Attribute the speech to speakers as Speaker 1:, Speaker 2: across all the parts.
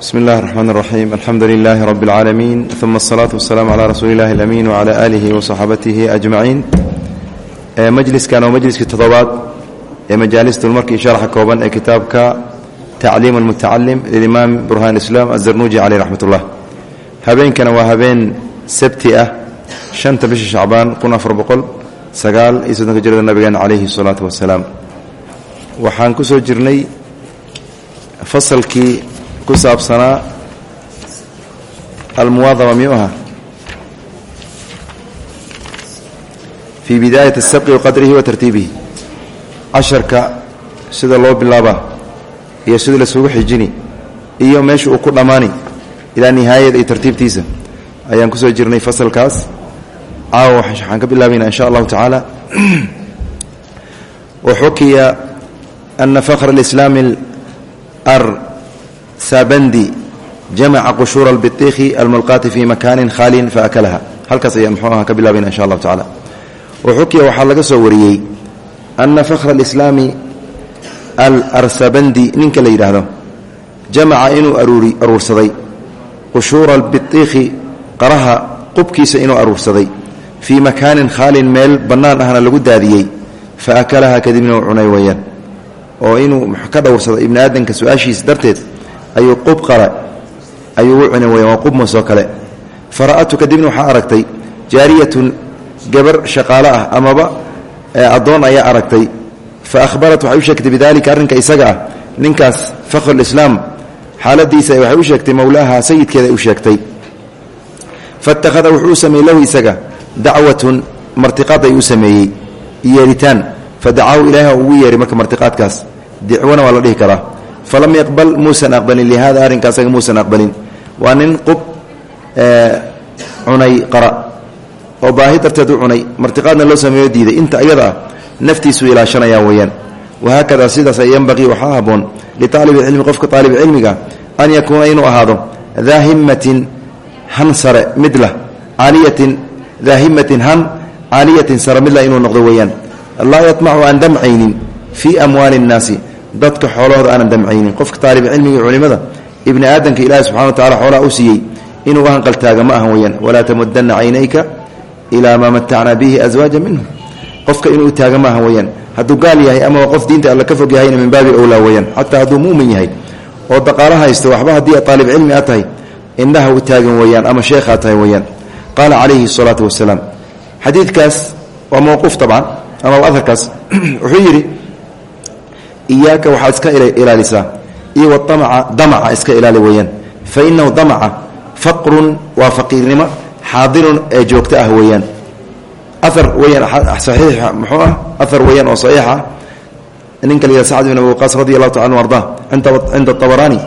Speaker 1: bsmi اllahi الرحman الرaxيim alxamdu lilahi rb اlcaalamiin ثuma الصlaaةu waالsalaam عlى rasuuli اllahi اlأmiin wعlى alihi وصaxaabatihi أجmaciin majliskan oo majliskii toddobaad ee majaalistulmarkii sharxa kooban ee kitaabka tacliim اlmutacalim lilimaam burhan islaam azarnuuji caleyh raxmat ullah habeenkana waa habeen sabti ah shanta bisha shacbaan kun afar boqol sagaal iyo soddonka jirada nabigeena calayhi الsalaatu wasalaam waxaan ku soo jirnay fasalkii ku saabsanaa almuwaadaba miyuu ahaa? Fii bidaayati asabqi wa qadrihi wa tartiibihi. Casharka sida loo bilaabaa iyo sida lasugu xijini iyo meesha uu ku dhammaani ilaa nihaayada iyo tartiibtiisa ayaan ku soo jirnay fasalkaas. Caawa waxaan ka bilaabaynaa in sha allahu tacaala. Waxukiya ana fakhr alislaami sabandi jamaca qushuura albitiikhi almulqaati fii makaanin khaalin faakalaha halkaas ayaan muxuu aha ka bilaabayna insha allahu tacala waxukiya waxaa laga soo wariyey ana fakhra alislaami alarsabandi ninka la yidhaahdo jamaca inuu aruursaday. Qushuura albitiikhi qaraha qubkiisa inuu aruursaday. Fii makaanin khaalin meel bannaan ahna lagu daadiyey. Fa akalaha kadibna uu cunay weeyaan. Oo inuu ka dhowrsado ibni su'aashiisa darteed ayuu qub qale ayuu u cuni waya waa qubmasoo kale. Fara'atu kadibna waxaa aragtay jaariyatun gabar shaqaalo ah amaba addoon ayaa aragtay. Fa ahbarat waxay u sheegtay bidalika arrinka isaga ah. Ninkaas fakhrulislaam xaaladiisa waxay u sheegtay mowlaaha sayidkeeda u sheegtay. Faittakhada wuxuu u sameeyey lahu isaga dacwatun martiqaad ay u sameeyey yeeritaan fadacahu ilaahi ugu yeehay marka martiqaadkaas. Dicwana waa la dhihi karaa falam yaqbal muusan aqbalin lihada arrinka asaga muusan aqbalin waa nin qub cunay qara oo baahi darteed u cunay martiqaadna loo sameeyo diiday inta iyada ah naftiisuu ilaashanaya weeyaan wahaakada sidaas yanbaqii waxaa haboon liaalibicilmi qofka aalibcilmiga an yakuuna inuu ahaado daa himmatin han sare mid lah caaliyatin daa himmatin han caaliyatin sare mid lah inuu noqdo weeyaan laa yatmacu aan damcaynin fii amwaali nnaasi dadka xoolahooda aanan damcaynin. Qofka taalibcilmiga culimada ibni aadamka ilaahi subxana wa tacala xoolaha u siiyey inuu hanqaltaaga ma ahan weyaan walaa tamudana caynayka ilaa maa matacnaa bihi aswaaja minhum qofka inuu taaga ma ahan weyaan hadduu gaal yahay amaba qof diinta alla ka fog yahayna min baabi owlaa weyaan xataa hadduu mumin yahay oo daqaalo haysto waxba haddii aalibcilmi a tahay indhaha u taagan weyaan ama sheekhaa tahay weyaan qaala calayhi salaatu wasalaam. Xadiidkaas waa mowquuf tabcan ama aarkaas wuxuu yidhi iyaaka waxaad iska ilaalisaa. Iyo waamaca damaca iska ilaali weeyaan. Fa inahu damaca faqrun waa faqiirnimo xaadirun ee joogto ah weeyaan. Aar weyaan saxiix muxuu ah? Aar weeyaan oo saxiix ah. Ninka la sacd bin abi waqaas taala anu arda cinda abaraani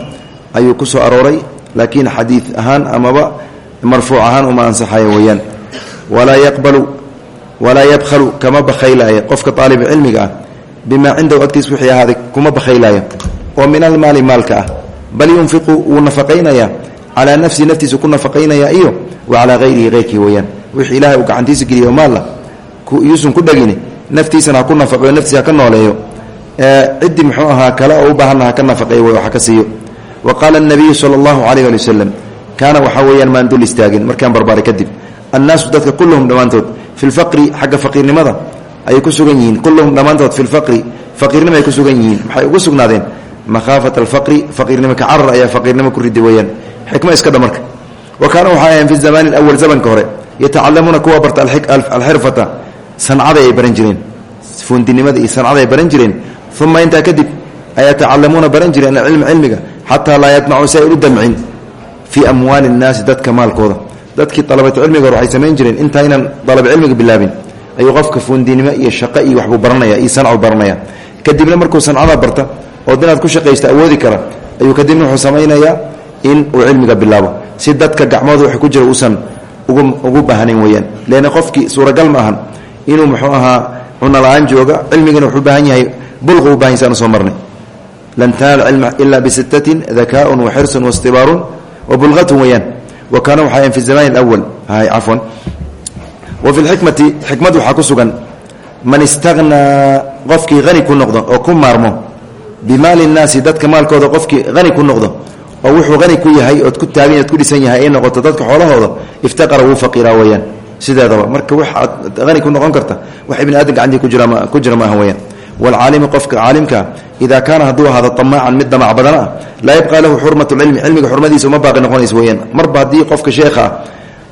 Speaker 1: ayuu ku soo arooray laakiin xadiid ahaan amaba marfuuc ahaan uma ansaxayo weeyaan. Walaa yaqbalu walaa yabkhalu kama bakhaylaya qofka aalib cilmiga ah bimaa cindahu agtiis wixii ahaaday kuma bakhaylaya oo min almaali maalka ah. Bal yunfiqu wuu nafaqaynayaa calaa nafsihi naftiisu ku nafaqaynayaa iyo wa calaa hayrihi heyrkii weyaan. Wixii ilahay uu gacantiisa geliyo maalla yuusan ku dhegin naftiisana ha ku nafaqeyo naftiisa ha ka nooleeyo. Ciddii muxuu ahaa kale oo u baahanna ha ka nafaqeeyo w wax ka siiyo. Wa qaala anabiyu sala allahu calayh ali wasalam kaana waxaa weeyaan maan dul istaagin markaan barbaaray kadib annaasu dadka kulluhum fi lfaqri xagga faqiirnimada ayay ku sugan yihiin. Kulluhum dhammaantood fi lfaqri faqiirnimo ay ku sugan yihiin. Maxay ugu sugnaadeen? Makhaafat alfaqri faqiirnimo ka carar ayaa faqiirnimo ku ridi weeyaan. Xikmo iska dha marka wa kaana waxay ahayn fi zamaani alawal zamanka hore kuwa barta alxirfata sancaday ay baran jireen. Fuundinimada iyo sancada ay baran jireen. Uma intaa kadib ayatacalamuuna baran jireen alcilma cilmiga xataa laa yadmacuu si ay u damcin fii amwaali nnaasi dadka maalkooda. Dadkii dalabatu cilmiga hore waxay jireen intaynan dalab cilmiga bilaabin ayuu qofka fuundinimo iyo shaqo iyo waxbuu baranaya iyo sancu baranaya. Kadibna markuu sancada barta ood inaad ku shaqaysta awoodi kara ayuu kadibna wuxuu samaynayaa in uu cilmiga bilaabo. Si dadka gacmooda wax ku jira uusan ugu baahnayn weyaan leanna qofkii suuragal ma ahan inuu muxuu ahaa cuna la'aan jooga cilmigana wuxuu baahan yahay bulqa u baahan yasan soo marnay. Lan tanaal cilma ila bisittatin dakaaun wa xirsun wastibaarun wa bulqatun weyaan wa kaana waxaa fi zamani alawal cafwan wa fi lxikmati xikmad waxaa ku sugan man istahnaa qofkii hani ku noqdo oo ku maarmo bimaali nnaasi dadka maalkooda qofkii hani ku noqdo oo wuxuu qani ku yahay ood ku taagan ood ku dhisan yahay ay noqoto dadka xoolahooda iftaqara wuu faqiiraa weyaan sideedaba marka wax aad hani ku noqon karta wax ibni aadam gacantii ku jira maaha weyaan waalcaalimu qofka caalimkaa idaa kaana hadduu ahaado amaacan mid damac badan ah laa yabqaa lahu xurmat lcilmi cilmiga xurmadiisa uma baaqi noqonaysa weyaan marba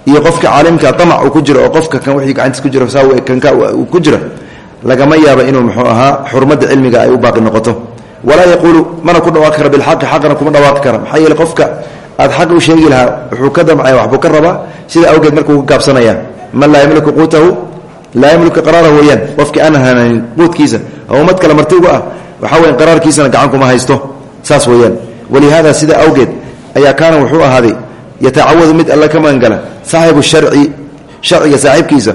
Speaker 1: iyo qofka caalimka damac uu ku jiro oo qofka kan wii gacantiis ku jiro kanka ku jira lagama yaaba inuu muxuu ahaa xurmadda cilmiga ay u baaqi noqoto. Walaa yaquulu mana ku dhawaaqi kara bilxaqi xaqana kuma dhawaaqi kara maxaa yeele qofka aad xaq u sheegi lahaa wuxuu ka damcaya waxbuu ka rabaa sida awgeed markuu ka gaabsanaya. Man laa yamliku quutahu laa yamliku qaraarahu weyaan qofkii aan hananin quudkiisa oo ummad kale marti uga ah waxaa weya qaraarkiisana gacan kuma haysto. Saas weyaan. Walihaada sida awgeed ayaa kaana wuxuu ahaaday yatacawadu mid alla ka magangala saaxibu sharci sharciga saaxiibkiisa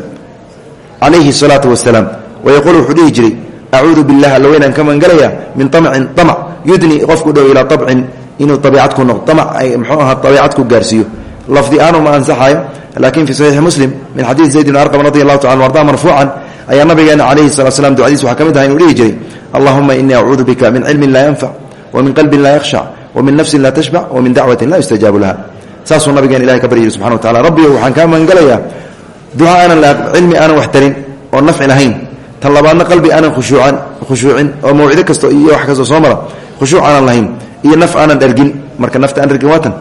Speaker 1: calayhi salaatu wasalaam wayaquul wuxuu dhihi jiray acuudu billah alla weynaan ka magangalaya min amcin amac yudni qofku dhow ilaa abcin inuu abiicad ku noqdo. Amac ay mxuu ahaa abiicad ku gaarsiiyo. Lafdi aanu ma ansaxayo laakiin fii saxiixi muslim min xadiid zayd bn arqam radi allahu taala arda marfuucan ayaa nabigeena calayhi salatu slam ducadiis waxaa ka mid aha inuu dhihi jiray allahuma inii acuudu bika min cilmin laa yanfac wa min qalbin laa yakhshac wa min nafsin laa tashbac wa min dacwatin laa yustajaabu laha saasuu nabigeena ilahay ka jiri subxana wa tacala rabbiyo waxaan kaa magangalayaa duca aanan cilmi aanan wax tarin oo nafci lahayn. Tan qalbi aanan khushuucan khushuucin oo mawcido kasto iyo wax kastoo soo mara khushuuc lahayn iyo naf aanan dhergin marka nafta aan dhergin waatan.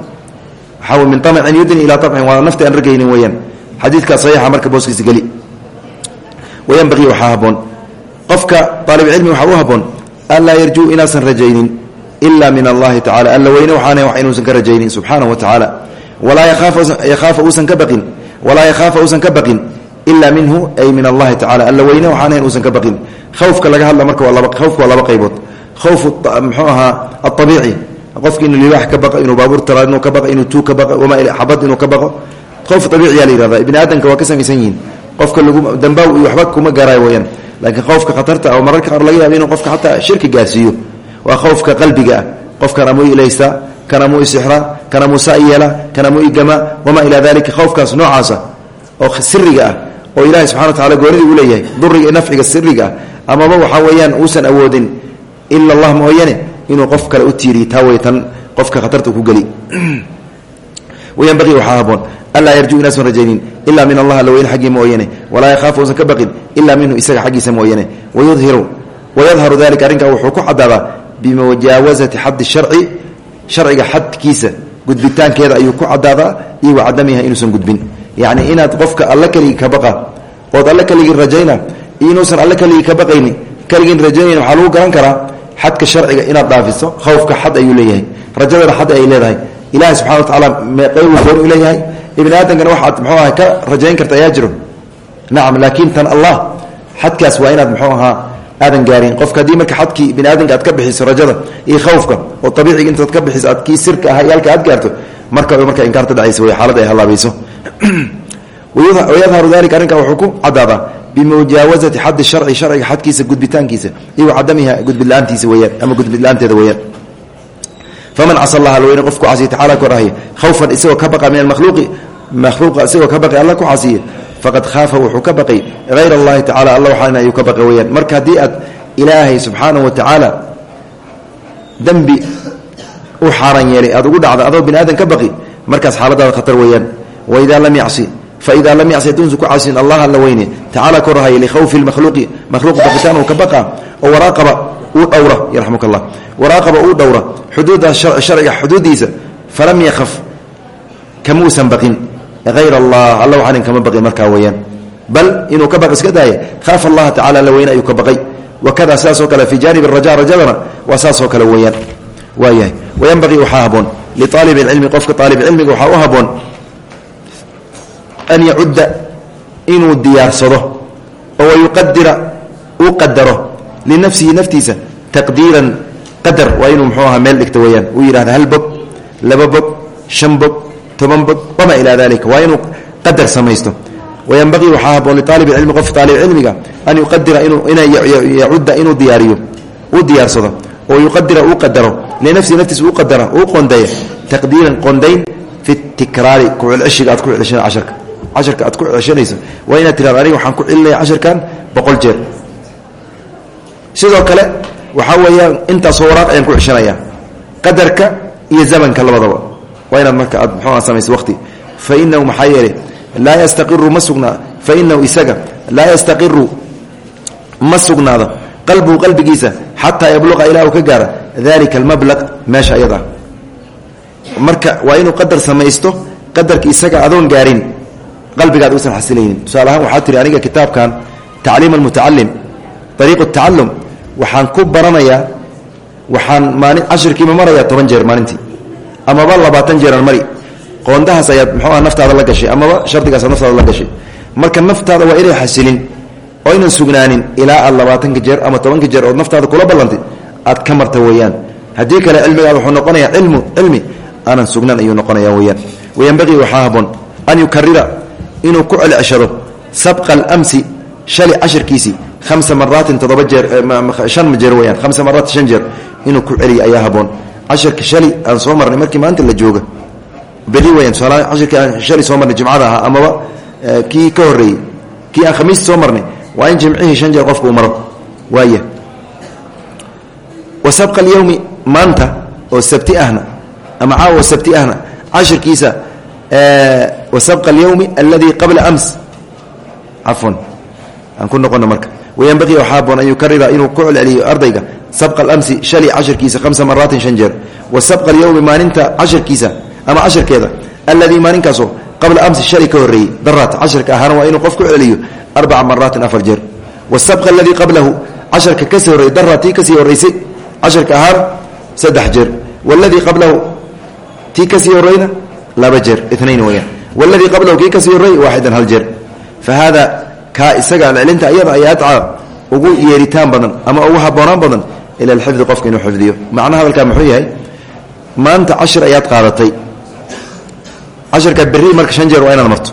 Speaker 1: Waxaa min amcin yudni ilaa abcin waa nafta aan ragaynin weyaan xadiidkaa saxiixa marka booskiisa geli. Wayanbaqii waxaa haboon qofka aalibcilmi waxaa u haboon anlaa yarjuu inaasan rajaynin ila min allahi tacala alla weyne waxaana wax inuusan ka rajaynin subxaanahu wa tacaala walaa yakhaafa uusan ka baqin. Ila minhu ay min allahi tacala alla weyne waxaanahan uusan ka baqin. Khawfka laga hadla marka khawfka waa laba qaybood. Khawfu mxuu ahaa aabiici qofki inuu libaax ka bao inuu baabuur tara inuu ka bao inuu tuu ka bao xabad inuu ka bao khowf abiiciyaa la yihahda ibni aadamka waa ka samaysan yihiin. Qofka lagu dambaaw iyo waxba kuma gaaraayo weyaan laakiin khowfka khatarta oo mararka qaar laga yaaba inuu qofka xataa shirki gaarsiiyo ah kan amuu isixra kan amuu saa yeela kan amuu igama wamaa ilaa dalika khowfkaas noocaasa oo siriga ah oo ilahi subxana wa tacala goonidii uu leeyahay duriga nafciga siriga ah. Amaba waxaa weeyaan uusan awoodin ila allah mooyane inuu qof kale u tiiriy taa qofka khatarta ku geli. Wayanbaqii waxaa haboon anlaa yarjuu inaasan rajaynin ila min allah alla weyne xaggii mooyane walaa yakhaafu uusan ka minhu isaga xaggiisa mooyane. Wayudhiru wayadharu dalika arrinkaa wuxuu ku cadaadaa bimujaawasati xaddi sharci sharciga xadkiisa gudbitaankeeda ayuu ku cadaadaa iyo wacadamiha inuusan gudbin. Yacni inaad qofka alla keligii ka baqa ood alla keligii rajayna inuusan alla keligii ka baqayni keligiin rajaynayn waxaa lagu garan karaa xadka sharciga inaad dhaafiso khawfka xad ayuu leeyahay rajadana xad ay leedahay. Ilahi subxana wa tacaala meeqaybu goon u leeyahay. Ibni aadamkana waxaad muxuu aha ka rajayn karta ayaa jiro. Nacam laakiin tan allah xadkaas waa inaad muxuu ahaa aadan gaarin. Qofka haddii marka xadkii bini aadamka aad ka bixiso rajada iyo khawfka oo abiiciga intaad ka bixiso aad sirka aha iyo halka aad gaarto marka marka inkaarta dhacaysa way xaalada ay halaabayso wayadharu dalika arrinkaa wuxuu ku cadaadaa bimujaawasati xaddi sharci sharciga xadkiisa gudbitaankiisa iyo cadamiha gudbidla-aantiisa ama gudbidla-aanteeda faman casa allah alweyne qofku casiye tacala khawfan isagoo ka min almakhluuqi makhluuqa isagoo ka baqay alla ku faqad khaafa wuxuu ka baqay hayr allahi tacala alla waxaana ayuu ka weyaan marka haddii aad ilaahay subxaanahu wa tacaala dembi u xaaran yeelay aad ugu dhacda adoo bini aadan ka baqi markaas xaaladaada khatar weeyaan. Waidaa lam yacsi faida lam yacsi haduusan ku casin allah alla weyne. Tacala korahaya likhawfi lmakhluuqi makhluuq baqitaan uu ka baqa oo waraaqaba uu dhowra yarxamuka allah waraaqaba uu dhowra xuduuda sharciga xuduudiisa falam yakhaf kamuusan baqin hayr allah alla waxaanin kama baqin markaa weeyaan bal inuu ka baq iska daaya khaafa allaha tacala alla weyne ayuu ka baqay wakada sidaasoo kale fii jaanib raja rajadana waa saasoo kale weeyaan waayahay wayanbaqii waxaa haboon liaalib cilmi qofka aalib cilmiga waxaa u haboon an yacudda inuu diyaarsado oo wayuqadira uu qadaro linafsihi naftiisa taqdiiran qadar waa inuu mxuu ahaa meel dhigto weyaan uu yidhahda hal bog laba bog shan bog toban bog wamaa ilaa dalika waa inuu qadar samaysto. Wayanbaqii waxaa haboon liaalib cilmi qof aalib cilmiga an yuqadira yacudda inuu diyaariyo uu diyaarsado oo yuqadira uu qadaro linafsihi naftiisa uu qadara uu qondeeya taqdiiran qondayn fi tikraari kucelceshiga aad ku celceshana casharka. Casharka aad ku ceshanayso. Waa inaad tirahdo aniga waxaan ku celinaya casharkan boqol jeer. Sidoo kale waxaa weeyaan intaasoo waraaq ayaan ku ceshanaya. Qadarka iyo zamanka labadaba waa inaad marka aad muxuuha samayso waqti. Fa inahu maxaa yeelay laa yastaqiru ma sugnaa fa inahu isaga laa yastaqiru ma sugnaado qalbuhu qalbigiisa xataa yabluqa ilaa uu ka gaara dalika almablaq meesha ayada. Marka waa inuu qadar samaysto qadarka isaga adoon gaarin qalbigaad uusan xasilaynin. Tusaale ahaan waxaa tiri aniga kitaabkan tacliim almutacalim ariiqu tacalum waxaan ku baranayaa waxaan maalin cashirkiima marayaa toban amaba labaatan jeeraan mari. Qoondahaas ayaad muxuu ah naftaada la gashay. Amaba shardigaas naftaada la gashay. Marka naftaada waa inay xasilin oo aynan sugnaanin ilaa aad jeer ama tobanka jeer ood naftaada kula ballantay aad ka marta weeyaan. Haddii kale cilmigaada wuxuu noqonayaa ilmu cilmi aanan sugnaan ayuu noqonaya weyaan wayanbaqii waxaa haboon an yukarira inuu ku celceshado sabqa almsi shali cashirkiisii hamsa maraatin toddoba jeer shan jeer weyaan hamsa maraat shan jeer inuu ku celiya cashirka shali aan soo marnay markii maanta la jooga. Beri weyaan tusaala cashirkii aan soo marnay jimcada ahaa amaba kii ka horreeyey kii aan khamiista soo marnay waa in jimcihii shan jeer qofka maro. Waaya wa sabqa alyowmi maanta oo sabti ahna ama caawa sabti ahna cashirkiisa wa sabqa alyowmi alladii qabla ams cafwan aan ku noqono marka. Wayanbaqii waxaa haboon an yukarira inuu ku celceliyo ardayga sabqa alamsi shali cashirkiisa hamsa maraatin shan jeer wa sabqa alyowmi maalinta cashirkiisa ama cashirkeeda alladii maalinkaasoo qabla amsi shali ka horreeyey daraat cashirka ahaana waa inuu qof ku celiyo arbaca maraatin afar jeer wasabqa aladii qablahu casharka ka sii horreyey darat tii ka sii horraysay casharka ahaan saddex jeer waladii qablahu tii ka sii horreyna laba jeer inayn weyaan waladii qablahu kii ka sii horreey waaxidan hal jeer fa haada ugu yeeritaan badan ama ugu haboonaan badan ila alxifdi qofka inuu xifdiyo. Macnaha hadalkaa muxuu yahay? Maanta cashir ayaad qaadatay. Cashirkaa berri marka shan jeer waa inaad marto.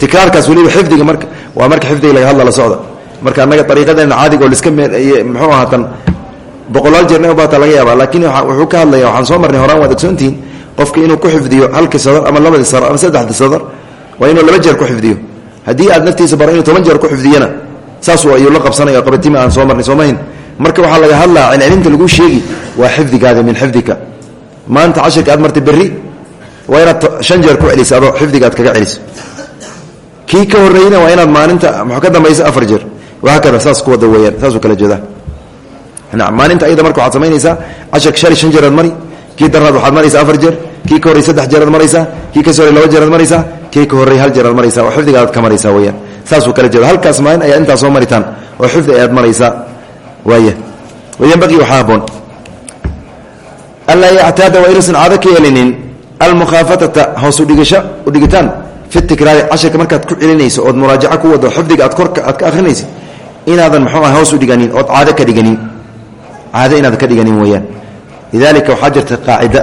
Speaker 1: Tikraarkaas weliba xifdiga marka waa marka xifdiga laga hadla la socda. Marka annaga ariiqadeena caadiga oo liska muxuu ahaa tan boqolaal jeerna baata laga yaaba laakiin wuxuu ka hadlaya waxaan soo marnay horaan waad ogsoontihiin qofka inuu ku xifdiyo halkii sadar ama labadii sadar ama saddexdii sadar waa inuu laba jeer ku xifdiyo. Haddii aad naftiisa bara inuu toban jeer ku xifdiyana saas ayuu la qabsanaya qabatima aan soo marnay soomahin marka waxaa laga hadlaa celcelinta lagu sheegi waa xifdigaada min xifdika. Maanta cashirka aad martay berri waa inaad shan ku celiso adoo xifdiga aad kaga celiso kii ka horreeyna waa inaad maalinta muxuu ka dambaysa afar jeer. Wahaakada saas ku wada weeyaan saasuu kala jeedaa nacam maalinta ayada marka waxaad samaynaysaa cashirka shali shan jeeraad mari kii daraad waxaad maraysaa afar jeer kii ka horrey saddex jeeraad maraysaa kii ka soo horrey laba jeeraad maraysaa kii ka horrey hal jeeraad maraysaa oo xifdigaadaad ka maraysaa weyaan saasuu kala jeeda. Halkaas maalin ayaa intaa soo maritaan oo xifdi ayaad maraysaa anlaa yactaada waa inuusan caado ka yeelinin almukhaafatata hoos udhigasho udhigitaan fi tikraari cashirka markaad ku celinayso ood muraajaco ku wado xifdiga aad korka aad ka akhrinaysid inaadan muxuu ah hoos u dhiganin ood caado ka dhiganin. Caado inaadan ka dhiganin weeyaan. Lidalika waxaa jirta qaacida.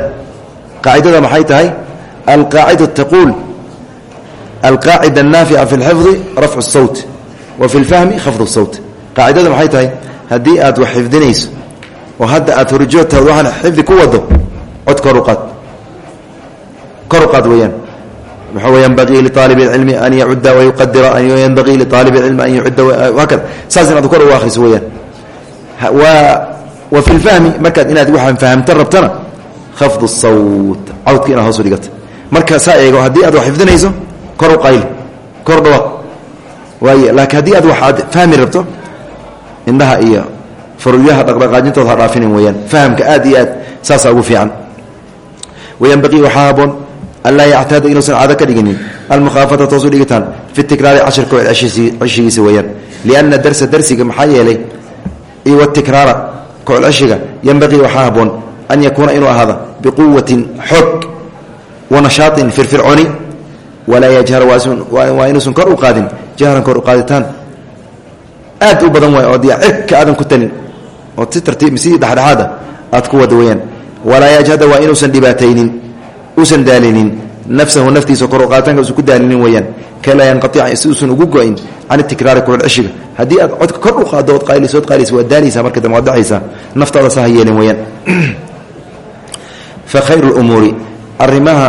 Speaker 1: Qaacidada maxay tahay? Alqaacida taquul. Alqaacida annaafica fi lxifdi rafcu sawt wa fi lfahmi khafdu sawt qaacidada maxay tahay haddii aad wax xifdinayso oo hadda aad hurjoogtaad waxaan xifdi ku wado cod kor u qaad kor u qaad weeyaan ynbaii liaalib اcilmi an yacuda wayuqadira ynbaii liaalib اcilmi an yucida hakada saas inaad kor ugu ahriso weyaan wa fi lfahmi markaad inaad waxaan fahamta rabtana khafd الsawt cawdka inaad hoos u dhigata marka saa eego haddii aad wax xifdinayso kor u qayli kor dhawa waay laakiin haddii aad wax aad fahmi rabto indhaha iyo faruryaha dhaqdhaqaajintooda ha dhaafinin weyaan fahamka aad iyo aad saasaa ugu fiican. Wayanbaii waxaa haboon anlaa yactaada inuusan caado ka dhiginin. Almukhaafatata hoosu dhigitaan fi tikraari cashirka oo ceshigiisa weeyaan. Lianna darsa darsiga maxaa yeelay iyo watikraara kocolceshiga yanbaqii waxaa haboon an yakuuna inuu ahaada biquwatin xoog wa nashaaطin firfircooni. Walaa yajhar waa inuusan kor u qaadin jahran kor u aad u badan waay oo diya cirka aadan ku talin oo si tartiib si dhexdhexaada aad ku wada weyaan. Walaa yajhada waa inuusan dhibaataynin usan daalinin. Nafsahu naftiisa kor u qaaditaanka usan ku daalinin weeyaan kalaa yanqaica si uusan ugu go-in can itikraari kucolceshiga haddii aad codka kor u qaaddo ood qayliso od qayliso waad daalaysaa marka dambe waad dhacaysaa naftaada sa ha yeelin weeyaan fa khayru lumuuri arrimaha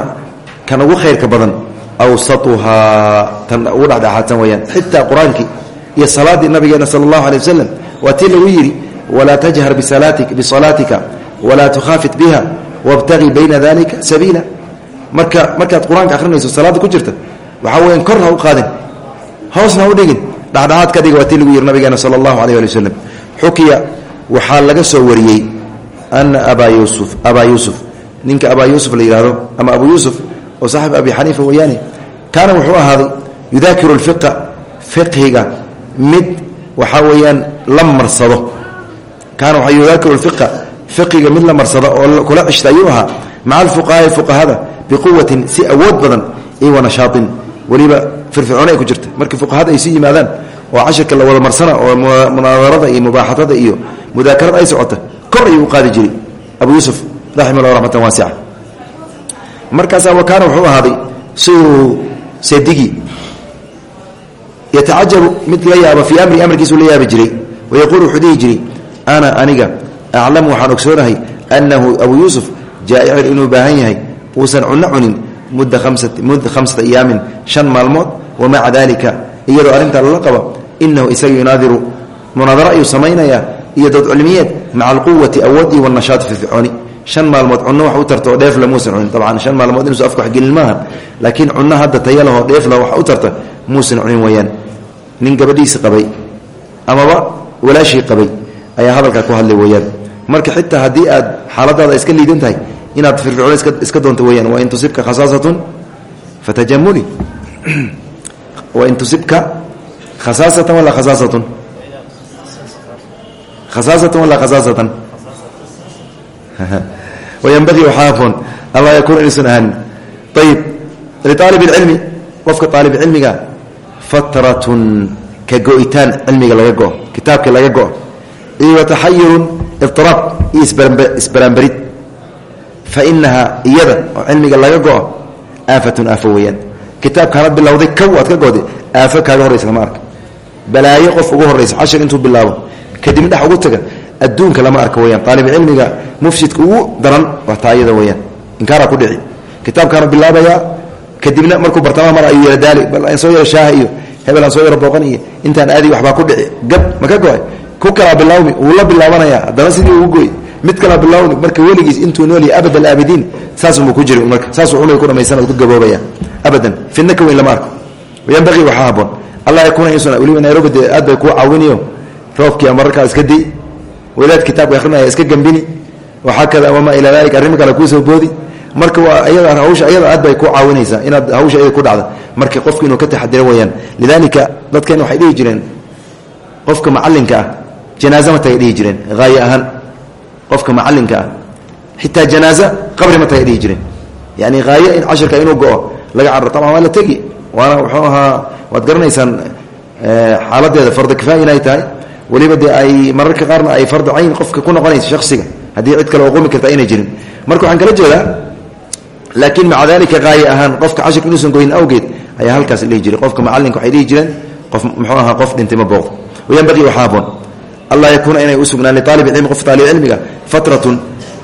Speaker 1: kan ugu khayrka badan awsatuhaa tan ugu dhexdhexaadsan weeyaan xitaa qur'aankii iyo salaaddii nabigeena sala allahu alay wasalam waa tii lagu yidhi walaa tajhar bisalaatika walaa tukhaafit biha wabtagii bayna dalika sabiila. Marka markaad qur'aanka akhrinayso salaadda ku jirta waxaa weyan kor ha u qaadin hoosna ha u dhigin dhexdhexaad ka dhiga waa tii lagu yiri nabigeena sala allahu aleyh ali wasalam xukiya waxaa laga soo wariyey ana abaa yuusuf abaa yuusuf. Ninka abaa yuusuf la yihahdo ama abu yuusuf oo saaxib abi xaniifa weeyaane kaana wuxuu ahaaday yudaakiru lfiqa fiqhiga mid waxaa weeyaan la marsado. Kaana waa yudaakiru lfiqa fiqiga mid la marsado oo kula cishta ayuu ahaa. Maca alfuqahaai fuqahada biquwatin si awood badan iyo wanashaain weliba firfircooni ay ku jirta. Markii fuqahada ay si yimaadaan oo cashirka la wada marsana oo munaadarada iyo mubaaxatada iyo mudaakarada ay socota kor ayuu qaadi jiray. Abu yuusuf raximah llah raxmatan waasica markaasaa wa kaana wuxuu ahaaday siuu sedigii yatacajabu mid la yaaba fii amri amarkiisuu la yaabi jiray wayaquul wuxuu dhihi jiray ana aniga aclamu waxaan ogsoonahay annahu abu yuusuf jaa'icun inuu baahan yahay uusan cunno cunin mudda mudda khamsata ayaamin shan maalmood wamaca dalika iyadoo arrintaa lala qabo inahu isaga yunaadiru munaadaro ayuu samaynayaa iyo dood cilmiyeed maca alquwati awood iyo wanashaati firfircooni shan maalmood cunno wax u tarta oo dheefle muusan cunin dabcan shan maalmood inuusa afka waxgelin maaha laakiin cunno hadda tayalahoo dheefla wax muusan cunin weyaan nin gabadhiisi qabay amaba walaashii qabay ayaa hadalkaa ku hadlay weyaan marka xitaa haddii aad xaaladaada iska liidan inaad firfircoon iska doonto weyaan wain tusibka khasaasatun fatajamuli wain tusibka khasaasatan wala khasaasatun. Khasaasatan wala khasaasatan. Wayanbagii waxaa haboon alla yakuuna inuusan ahaanin. Ayib liaalib اlcilmi qofka aalib cilmiga fatratun ka go-itaan cilmiga laga go kitaabka laga go iyo wataxayurun iiraab iyo isbaraanbarid fa iyada oo cilmiga laga go aafatun aafo weyaan kitaabkaana bilowday kow aad ka goode aafo kaaga horraysa lama arka balaayo qof ugu horraysa cashir intuu bilaabo kadibna dhex ugu taga adduunka lama arka weyaan aalibcilmiga mufsidka ugu daran waa taayada weyaan inkaaraa ku dhici. Kitaabkaanu bilaabayaa kadibna markuu bartamaha mar ayuu yara daali bal soo yaro shaaha iyo hebel aan soo yaro booqan iyo intaan aadi waxbaa ku dhici. Gab ma ka go'ay? Ku kalaa bilaawmi wuu la bilaabanaya haddana sidii ugu goy mid kalaa bilaawmi marka weligiis intuu noolya abad alaabidiin saasumuu ku jiri marka. Saasuu cumriga ku dhamaysan ku gaboobaya abadan fidna ka weyn lama arko. Yanbaqii waxaa haboon allah yakuuna insuuna weliba nairobi dee aad bay kuu caawinayo roobkii mararkaa iska di. Wadaad kitaabka akhrinaya iska gambini. Waxaa kada wamaa ilaa dalik arrimo kale kuusoo boodi marka hawsha aad bay ku caawinaysaa inaad hawsha ayada ku dhacda. Marka qofku inuu ka taxadiro weyaan lidaalika dadkeen waxay dhihi jireen qofka macalinka ah janaaze ma tagay dhihi jireen haaye ahaan. Qofka macalinka ah xitaa janaaze qabri ma tagay dhihi jireen. Yani haaye in cashirka inuu go-o laga carro taban waa la tegi. Waana wuxuu ahaa waad garanaysaan xaaladeeda farda kifaaya inay tahay. Weliba dee ay mararka qaarna ay fardu cayn qofka ku noqonaysa shaksiga haddii cid kale oo qumi karta aynay jirin. Marka waxaan kala jeedaa laakiin maca dalika haaye ahaan qofka cashirka inuusan goyin awgeed ayaa halkaas dhihi jiray. Qofka macalinka waxay dhihi jireen qof muxuu ahaa qof dhintay ma booqdo. Wayanbaqii waxaa haboon allah yakuuna inay u sugnaan liaalib cilmi qofka aalib cilmiga fatratun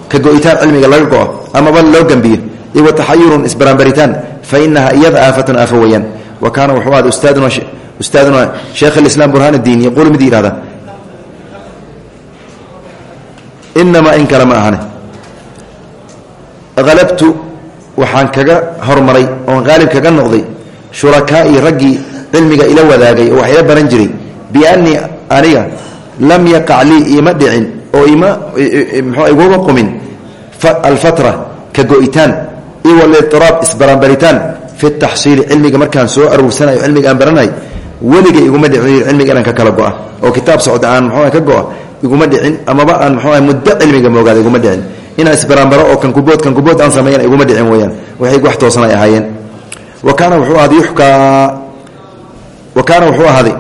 Speaker 1: ka go-itaan cilmiga laga go-o amaba loo gambiyo iyo wataxayurun isbaraanbaritaan fa inaha iyada aafatun aafo weyaan wa kaana wuxuu ahada ustaaduna ustaaduna sheekh alislaam burhaan diin yaquulu mid yihahda inamaa in kale ma ahane. Halabtu waxaan kaga hormaray oon qaalib kaga noqday shurakaai raggii cilmiga ila wadaagay oo wax ila baran jiray. Biannii aniga lam yaqac lii ima dhicin oo ima mxua iguma qumin. Alfatra ka go-itaan. Iyo walitiraab isbaranbaritaan. Fi taxsiili cilmiga markaan soo aruursanayo cilmiga aan baranay weliga iguma dhicin cilmiga inaan ka kala go-a. Oo kitaab socda aan mxua ka go-a iguma dhicin amaba aan mxua muddo cilmiga moogaada iguma dhicin inaan isbaraanbaro oo kankubood kankubood aan sameeyan iguma dhicin weyaan waxay wax toosan ay ahaayeen. Wa wuxuu ahaaday yuxkaa wa wuxuu ahaaday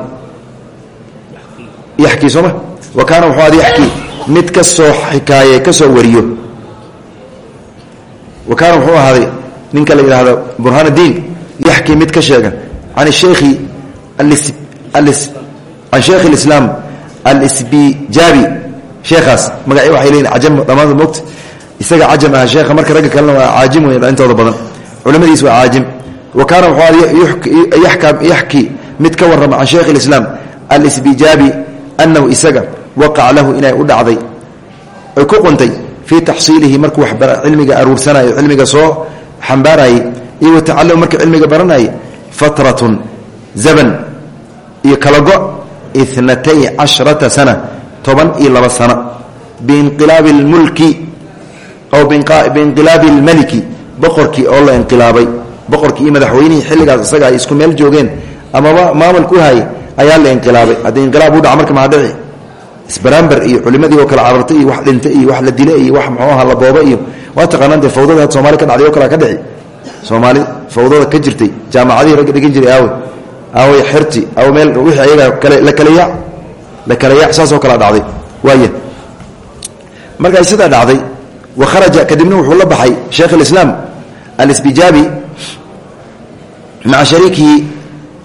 Speaker 1: yaxkii sooma wa wuxuu ahaaday yaxkii mid ka soo xikaaye ka soo wariyo. Wa wuxuu ahaaday ninka la yidhaahdo burhaan diin yaxkii mid ka sheega can sheekhi can sheekhi اlislaam alisbijaabi. Sheekhaas magaci waxay leeyihiin cajam dhammaantood mogta isaga cajam ah sheekha marka ragga kalena waa caajim wey intooda badan. Culamadiis waa caajim. Wa kaana wuxuu yaxkii mid ka warrama can sheekh اlislaam alisbijaabi annahu isaga waqac lahu inay u dhacday. Ay ku quntay fii taxsiilihi markuu cilmiga aruursanayo cilmiga soo xambaarayay iyo watacalum markuu cilmiga baranayay fatratun zaban iyo kalago inatay casharata sana toban iyo laba sano biinqilaabi lmulki aw biinqilaabi lmaliki boqorkii oo la inqilaabay boqorkii iyo madaxweynihii xilligaas isaga ay isku meel joogeen amaba maamulku hay ayaa la inqilaabay haddii inqilaab u dhaca marka maadhici isbaraamber iyo culimadii oo kale carartay iyo wax dhintay iyo wax la dilay iyo wax muxuu aha la booba iyo waa taqaanaan dee fawdada had soomali ka dhacday o kale ka dhici soomaali fawdada ka jirtay jaamacadihii ragga dhigan jiray aawe aawey xerti aw meel wixii ayaga kale markay sidaa dhacday wa kharaja kadibna wuxuu la baxay sheekh alislaam alisbijaabi maca shariikihi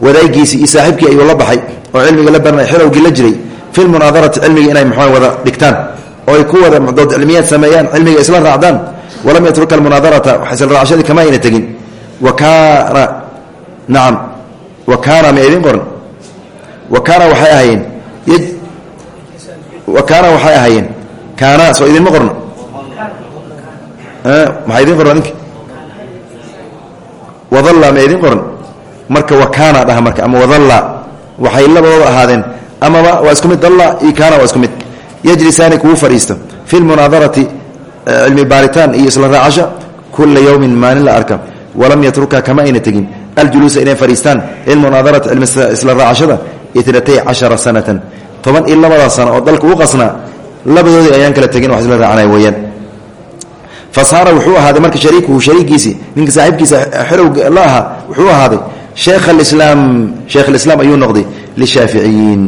Speaker 1: wadaagiisii iyo saaxiibkii ayuu la baxay oo cilmiga la baranay xilowgii la jiray fi lmunaadarati cilmiga inay muxua wada dhigtaan oo ay ku wada dood cilmiyaad sameeyaan cilmiga isla raacdaan walam yatruka almunaadarata isla raacshadii kama ayna tegin. Wa kaana nacam wa kaana ma maxaa idin qoran ninka wadalla ma qoran? Marka wa kaana dhaha marka ama wadalla waxay labadooda ahaadeen amaba waa isku mid dalla iyo kaana waa isku mid. Yajlisaani kugu fadhiista fi lmunaadarati cilmi baaritaan iyo isla raacasha kula yowmin maalin la arka. Walam yatruka kama ayna tegin. Aljuluusa inay fadhiistaan lilmunaadarati isla raacashada itnatay cashara sanatan. Toban iyo labadaa sano oo dalka u qasnaa labadoodii ayaan kala tegin wax isla raacanay weyaan fa saara wuxuu ahaaday marka shariikuhu shariigiisii ninka saaxiibkiisa xerow la wuxuu ahaaday sheekh alislaam sheekh alislaam ayuu noqday lishaaficiyiin.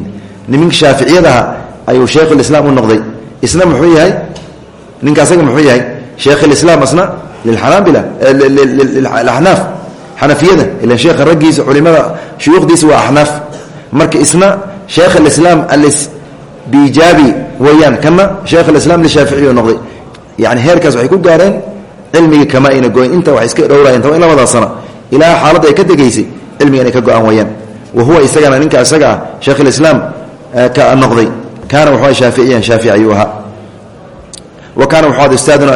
Speaker 1: Niminka shaaficiyadaha ayuu sheikhulislaam u noqday. Isna muxuu yahay? Ninka asaga muxuu yahay? Sheekh alislaam asna lilxanaabila lilanaaf xanafiyada ilan sheekha raggiisa culimada shuyuukhdiisa waa axnaaf marka isna sheekh alislaam alisbijaabi weeyaan kana sheekh alislaam lishaaficiy u noqday yani heerkaas waxay ku gaareen cilmigii kama ayna goyn. Inta waxay iska dhowraayeen toban in labadaa sano. Ilaa ay ka degaysay cilmiga inay ka go'aan weyaan wa huwa isagana ninka isaga ah sheekh alislaam ka noqday. Kaana wuxuu shaaficiyan shaafici ayuu ahaa. Wa kaana wuxuu ustaaduna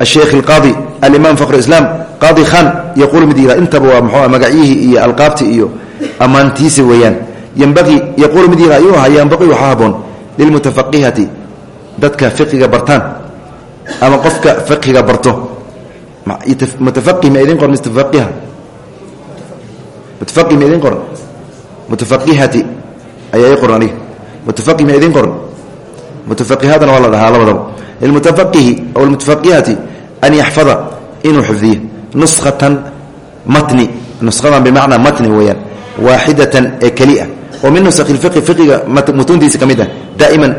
Speaker 1: asheikh alqaadi alimaam fakhr islaam qaadi khan yaquulu mid yihah intaba waa magacyihii iyo alqaabti iyo ammaantiisi weeyaan. Yambaqii yaquulu mid yihah ayuu ahaa yambaqii waxaa haboon lilmutafaqihati dadka fiqiga bartaan ama qofka fiqiga barto. Mutafaqih ma idin qoran mutafaqiha mutafaqih ma idin qoran mutafaqihati ayaa ii qoran ma idin qoran mutafaqihadana waa la dhahaa labadaba. Lilmutafaqihi aw almutafaqihati an yaxfada inuu xifdiyo. Nuskhatan matni. Nushadan bimacnaa matni weeyaan. Waaxidatan ee kelia oo min nusakhi lfiqi fiqiga mutuntiisa ka mid ah. Daa'iman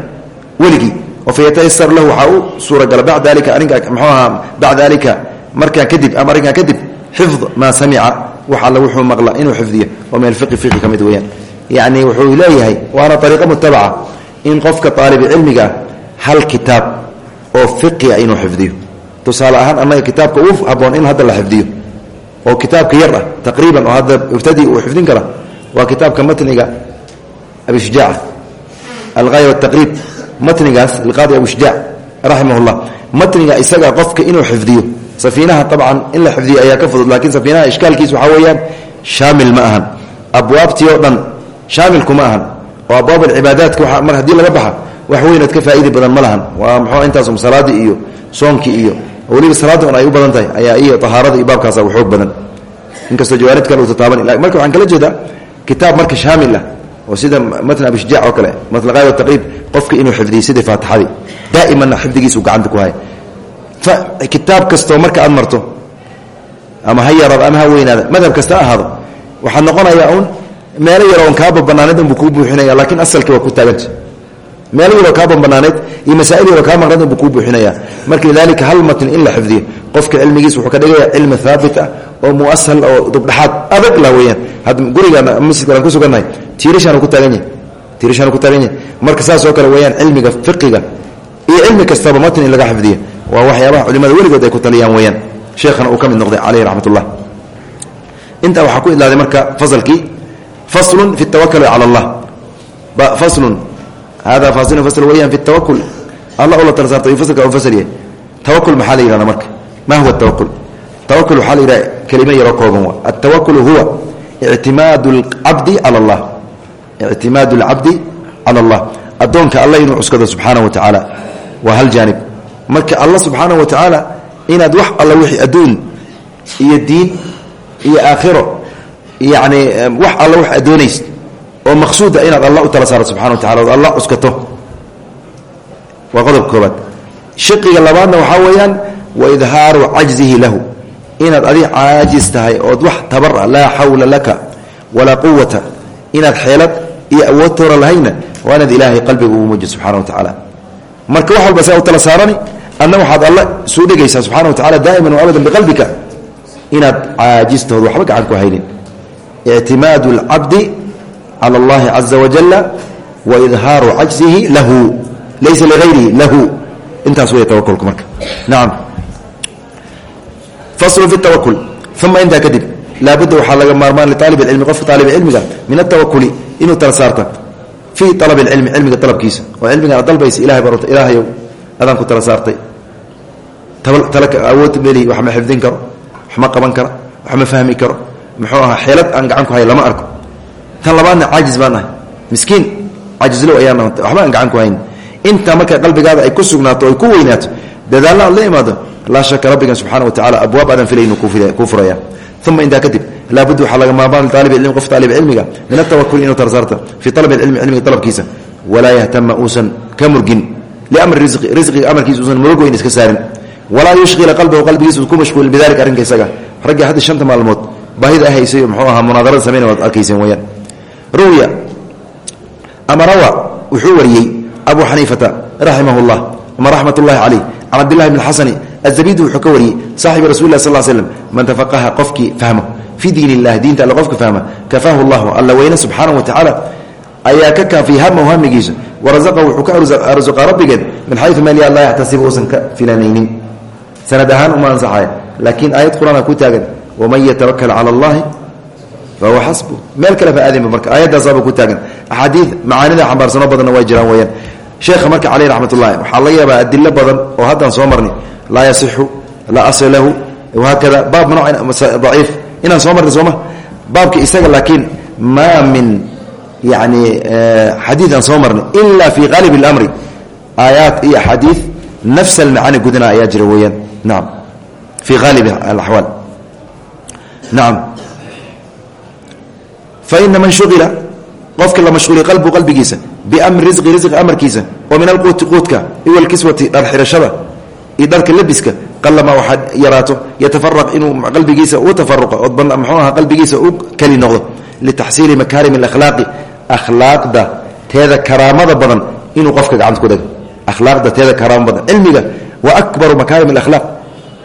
Speaker 1: weligii oo fayatayasar lahu waxaa u suuragala bacda dalika arrinkaa mxuu ahaa bacda dalika markaan kadib ama arrinkaan kadib xifd maa samica wax alla wuxuu maqla inuu xifdiyo oo min alfiqi fiqi ka mid weeyaan. Yacni wuxuu leeyahay waana ariiqo mutabaca in qofka aalibcilmiga hal kitaab oo fiqia inuu xifdiyo. Tusaale ahaan annaga kitaabka uu haboon in hadda la xifdiyo oo kitaabka yar ah taqriiban oo hadda mubtadi uu xifdin kara waa kitaabka matniga abi shujaaca algaaya wataqriib matnigaas liqaadi abu shujaac raximah llah matniga isaga qofka inuu xifdiyo. Safiinaha abcan in la xifdiyo ayaa ka fudud laakiin safiinaha ishkaalkiis waxaa weeyaan shaamil ma ahan. Abwaabtii oo dhan shaamilku ma ahan. Oo abwaab alcibaadaadka mar haddii laga baxa wax weynood ka faa'iidi badan ma lahan. Waa mxuu intaasum salaadii iyo soonkii iyo weliba salaadda on ay u badan tahay ayaa iyo tahaarada iyo baabkaasa u xoog badan. Inkastoo jawaanid kale uu tataaban. Marka waxaan kala jeedaa kitaab marka shaamil ah oo sida matn abi shujaac oo kale matlaqaaya taqriib qofka inuu xifdiyey sidii faatixadii daa'imanna xifdigiisu gacanta ku haya kitaab kastoo marka aad marto ama ha yaraado ama ha weynaada madhab kasta ahaado waxaad noqonayaa un meelo yar oon kaa babanaanayd unbuu kuu buuxinaya laakiin asalkii waa ku taaganta meelo yaroo kaa bambanaanayd iyo masaa'il yaroo kaa maqnayd unbuu kuu buuxinaya. Marka lidaalika hal matn in la xifdiyo qofka cilmigiis wuxuu ka dhigaya cilmi haabit ah oo muasal oo dubdhaxaad adag lah weyaan had gurigaan masjidkaan ku sugannahay tiirashaanu ku taagan yahay tiirashaanu ku taagan yahay. Marka saas oo kale weeyaan cilmiga fiqiga iyo cilmi kastaba matn in laga xifdiyo waa waxyaabaha culimada weligood ay ku taliyaan weyaan sheekhana uu ka mid noqday caleyh raxmat ullah intaa waxaa ku idlaaday marka fasalkii faslun fi tawakuli cala allah. Faslun hada fasilun fasl weyaan fi tawakul alla ula tala saarto faslka u fasl yahay tawakul maxaa la yihahda marka ma huwa tawakul tawakul waxaa la yidhaha kelimo yaroo kooban wa altawakulu huwa ictimaadu lcabdi cala allah ictimaadu alcabdi cala allah addoonka alla inuu cuskado subxaana wa tacaala waa hal jaanib marka alla subxaana wa tacaala inaad wax alla wixii adduun iyo diin iyo aakhiro yacni wax alla wax addoonays oo maqsuuda inaad alla u tala saaro subxana wa tacala ood alla cuskato. Waa qodobka koobaad. Shiqiga labaadna waxaa weeyaan wa idhaaru cajzihi lahu. Inaad adi caajis tahay ood wax tabara laa xawla laka walaa quwata inaad xeelad iyo awood toora lahayna waa inaad ilaahay qalbiga ugu wa tacaala. Marka wax walba saa u tala saarani adna waxaad alla suu dhigaysaa subxana wa tacala daa'iman wa abadan biqalbika. Inaad caajistood waxba gacan ku haynin. Ictimaadu alcabdi cala allahi caza wajala wa idhaaru cajzihi lahu laysa liayrihi lahu intaas wey tawakulka marka nacam faslu fi tawakul uma intaa kadib laabudda waxaa laga maarmaan liaalib cilmi qofka aalib cilmiga min atawakuli inuu tala saarta fii alab cilmi cilmiga dalabkiisa oo cilmiga ad dalbaysa ilahay barota ilaahayow adaan ku tala saartay awood meli wax ma xifdin karo wax ma qaban kara wax ma fahmi karo muxuu ahaa xeelad aan gacan ku hay lama arko tan labaadna caajis baan ahay miskiin caajislow ayaan waxba aan gacan ku hayn. Intaa marka qalbigaada ay ku sugnaato oy ku weynaato dadaallo aad la imaado laa shaka rabbigan subxana wa tacala abwaab aadan filaynu kuu furaya. Uma intaa kadib laabud waxaa laga maarmaan aalib cilmi qof aalib cilmiga min atawakuli inuu tarsaarta fii alab cilmi cilmiga dalabkiisa walaa yahtama uusan ka murgin. Liamri risqi risqiga amarkiisa uusan murug weyn iska saarin. Walaa yushqila qalbahu qalbigiisa ku mashquulin bidalika arrinka isaga. Raggii hadda shanta maalmood baahida haysay muxuu ahaa munaadarada samayna waad arkayseen weyaan ruwiya. Ama rawa wuxuu wariyey abu xaniifata raximah llah ama raxmat ullahi caleyh can cabdillahi bn xasani azabidi wuxuu ka wariyey saaxibi rasul lah sal slm man tafaqaha qofkii fahmo fii diin illahi diinta alle qofka fahma kafaahu llahu alla weyne subxaanahu wa tacaala ayaa ka kaafiy hamahu hamigiisa warasaqahu wuxuu ka arsuqaa rabbigeed min xayu meel yaa laa yaxtasibu uusan ka filanaynin sanad ahaan uma ansaxaya laakiin aayad qur'aan ku taagan waman yatawakal cala allahi fahuwa xasbu meel kale fa aadinba marka aayadaasaaba ku taagan. Axaadii macaanida xambaarsanoo badanna way jiraan weyaan sheekha marka caleyh raxmat ullahi waxaa laga yaabaa adilo badan oo haddaan soo marnay laa yasixu laa asla lahu wahaakada baab nooc daciif. Inaan soo marnay sooma. Baabka isaga laakiin maa min yani xadiid aan soo marnay ila fi qaalib اlamri aayaat iyo axaadiid nafs almacaani gudana ayaa jira weeyaan. Naam. Fi qaalib alaxwaal nacam faina man shuila qofka la mashhuuliy qalbu qalbigiisa bimri risqi risqi amarkiisa oo min alquuti quudka iwa alkiswati dharxirashada iyo dharka labiska qalama waxaad yaraato yatafaraq inuu qalbigiisa u tafaruqo oo mxuu aha qalbigiisa u keli noqdo litaxsiili makaarim alakhlaaqi akhlaaqda teeda karaamada badan inuu qofka gacanta ku dhego. Akhlaaqda teeda karaama badan cilmiga wa akbaru makaarim alakhlaaq